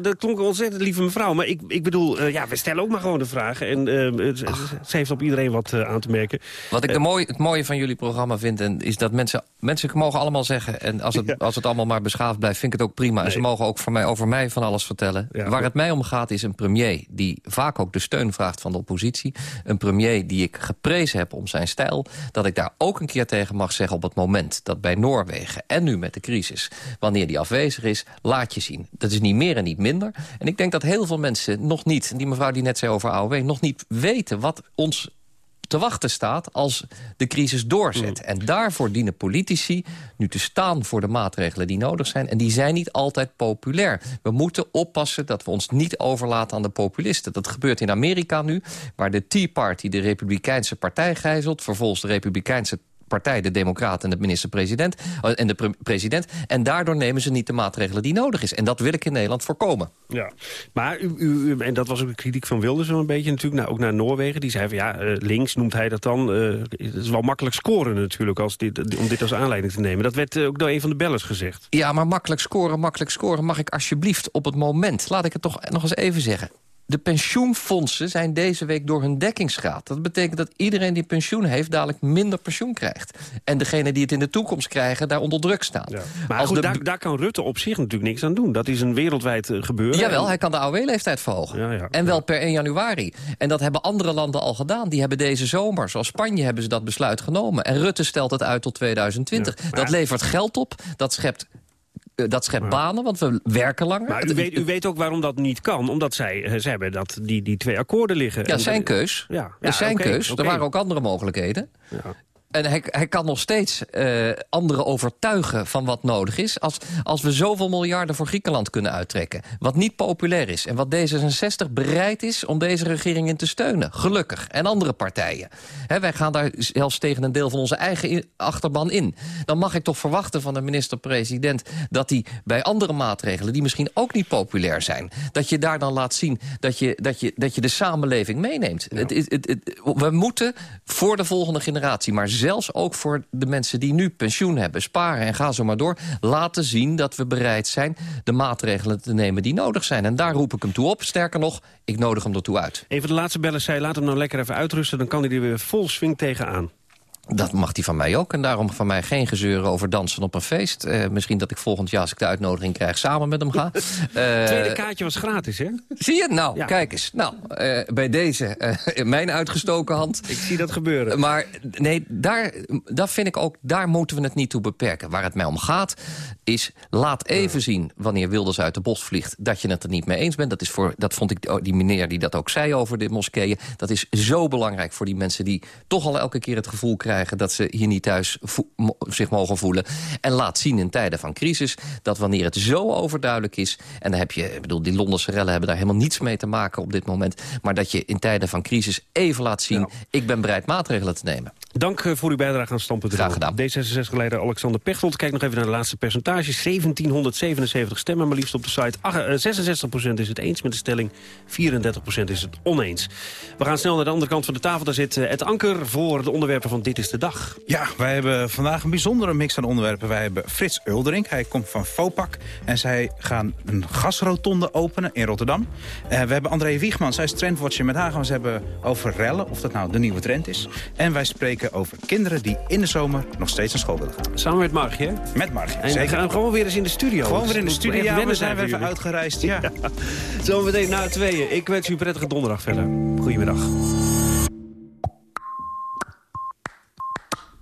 dat, klonk een ontzettend lieve mevrouw. Maar ik, ik bedoel, eh, ja, we stellen ook maar gewoon de vragen. En het- ze heeft op iedereen wat aan te merken. Wat ik de mooi, het mooie van jullie programma vind, en, is dat mensen... Mensen mogen allemaal zeggen, en als het, als het allemaal maar beschaafd blijft... vind ik het ook prima. En ze mogen ook voor mij, over mij van alles vertellen. Waar het mij om gaat is een premier die vaak ook de steun vraagt van de oppositie. Een premier die ik geprezen heb om zijn stijl. Dat ik daar ook een keer tegen mag zeggen op het moment... dat bij Noorwegen en nu met de crisis, wanneer die afwezig is... laat je zien. Dat is niet meer en niet minder. En ik denk dat heel veel mensen nog niet... die mevrouw die net zei over AOW... nog niet weten wat ons te wachten staat als de crisis doorzet. En daarvoor dienen politici nu te staan voor de maatregelen die nodig zijn. En die zijn niet altijd populair. We moeten oppassen dat we ons niet overlaten aan de populisten. Dat gebeurt in Amerika nu, waar de Tea Party de Republikeinse partij gijzelt... vervolgens de Republikeinse partij, de Democraten en de minister-president... eh, en de pre- president. En daardoor nemen ze niet de maatregelen die nodig is. En dat wil ik in Nederland voorkomen. Ja, maar u, u, u- en dat was ook de kritiek van Wilders wel een beetje natuurlijk, nou, ook naar Noorwegen. Die zei van ja, eh, links noemt hij dat dan. eh, het is wel makkelijk scoren natuurlijk als dit, om dit als aanleiding te nemen. Dat werd ook door een van de bellers gezegd. Ja, maar makkelijk scoren, makkelijk scoren... mag ik alsjeblieft op het moment, laat ik het toch nog eens even zeggen... De pensioenfondsen zijn deze week door hun dekkingsgraad. Dat betekent dat iedereen die pensioen heeft... dadelijk minder pensioen krijgt. En degene die het in de toekomst krijgen, daar onder druk staan. Maar Als goed, de- daar, daar kan Rutte op zich natuurlijk niks aan doen. Dat is een wereldwijd eh, gebeuren. Jawel, En- hij kan de AOW-leeftijd verhogen. Ja, ja. En wel per 1 januari. En dat hebben andere landen al gedaan. Die hebben deze zomer, zoals Spanje, hebben ze dat besluit genomen. En Rutte stelt het uit tot 2020. dat levert geld op, dat schept, dat schept banen, want we werken langer. Maar u weet, u weet ook waarom dat niet kan. Omdat zij, eh, zij hebben dat, die, die twee akkoorden liggen. Ja, zijn keus. Ja, ja, is zijn keus. Er waren ook andere mogelijkheden. En hij, hij kan nog steeds eh, anderen overtuigen van wat nodig is... Als, als we zoveel miljarden voor Griekenland kunnen uittrekken. Wat niet populair is. En wat D66 bereid is om deze regering in te steunen. Gelukkig. En andere partijen. Wij gaan daar zelfs tegen een deel van onze eigen achterban in. Dan mag ik toch verwachten van de minister-president... dat hij bij andere maatregelen, die misschien ook niet populair zijn... dat je daar dan laat zien dat je, dat je, dat je de samenleving meeneemt. Het, het- we moeten voor de volgende generatie... maar zelfs ook voor de mensen die nu pensioen hebben, sparen... en ga zo maar door, laten zien dat we bereid zijn... de maatregelen te nemen die nodig zijn. En daar roep ik hem toe op. Sterker nog, ik nodig hem ertoe uit. Een van de laatste bellers zei, laat hem nou lekker even uitrusten... dan kan hij er weer vol swing tegenaan. Dat mag hij van mij ook. En daarom van mij geen gezeur over dansen op een feest. Eh, misschien dat ik volgend jaar, als ik de uitnodiging krijg, samen met hem ga. Eh, Tweede kaartje was gratis, hè? Zie je? Nou, kijk eens. Nou, eh, bij deze mijn uitgestoken hand. Ik zie dat gebeuren. Maar nee, daar, dat vind ik ook, daar moeten we het niet toe beperken. Waar het mij om gaat, is laat even zien wanneer Wilders uit de bos vliegt... dat je het er niet mee eens bent. Dat, is voor, dat vond ik, die meneer die dat ook zei over de moskeeën. Dat is zo belangrijk voor die mensen die toch al elke keer het gevoel krijgen krijgen... dat ze hier niet thuis zich mogen voelen. En laat zien in tijden van crisis dat wanneer het zo overduidelijk is... en dan heb je, ik bedoel, die Londense rellen hebben daar helemaal niets mee te maken op dit moment... maar dat je in tijden van crisis even laat zien... ik ben bereid maatregelen te nemen. Dank eh, voor uw bijdrage aan Stam.nl. Graag gedaan. D66-leider Alexander Pechtold. Kijk nog even naar de laatste percentages. 1777 stemmen maar liefst op de site. 66% is het eens met de stelling. 34% is het oneens. We gaan snel naar de andere kant van de tafel. Daar zit het eh, anker voor de onderwerpen van Dit is de Dag. Ja, wij hebben vandaag een bijzondere mix aan onderwerpen. Wij hebben Frits Uldering. Hij komt van Fopak. En zij gaan een gasrotonde openen in Rotterdam. Uh, we hebben André Wiegman. Zij is trendwatcher met haar. Ze hebben over rellen. Of dat nou de nieuwe trend is. En wij spreken over kinderen die in de zomer nog steeds naar school willen gaan. Samen met Margje, Met Margje, En we gaan gewoon weer eens in de studio. Gewoon weer in de studio, ja, we zijn weer even uitgereisd. Ja. ja. Zometeen na tweeën. Ik wens u een prettige donderdag verder. Goedemiddag.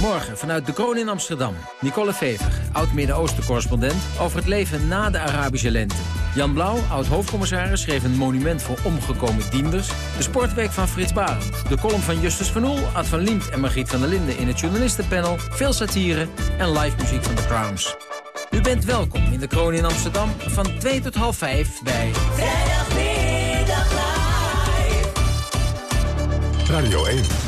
Morgen vanuit de Kroon in Amsterdam. Nicole Vever, oud-Midden-Oosten-correspondent... over het leven na de Arabische lente. Jan Blauw, oud-hoofdcommissaris, schreef een monument voor omgekomen dienders. De sportweek van Frits Barend. De column van Justus van Oel, Ad van Liemt en Margriet van der Linden... in het journalistenpanel, veel satire en live muziek van The Crowns. U bent welkom in de Kroon in Amsterdam van 2 tot half 5 bij... Vrijdagmiddag Radio 1.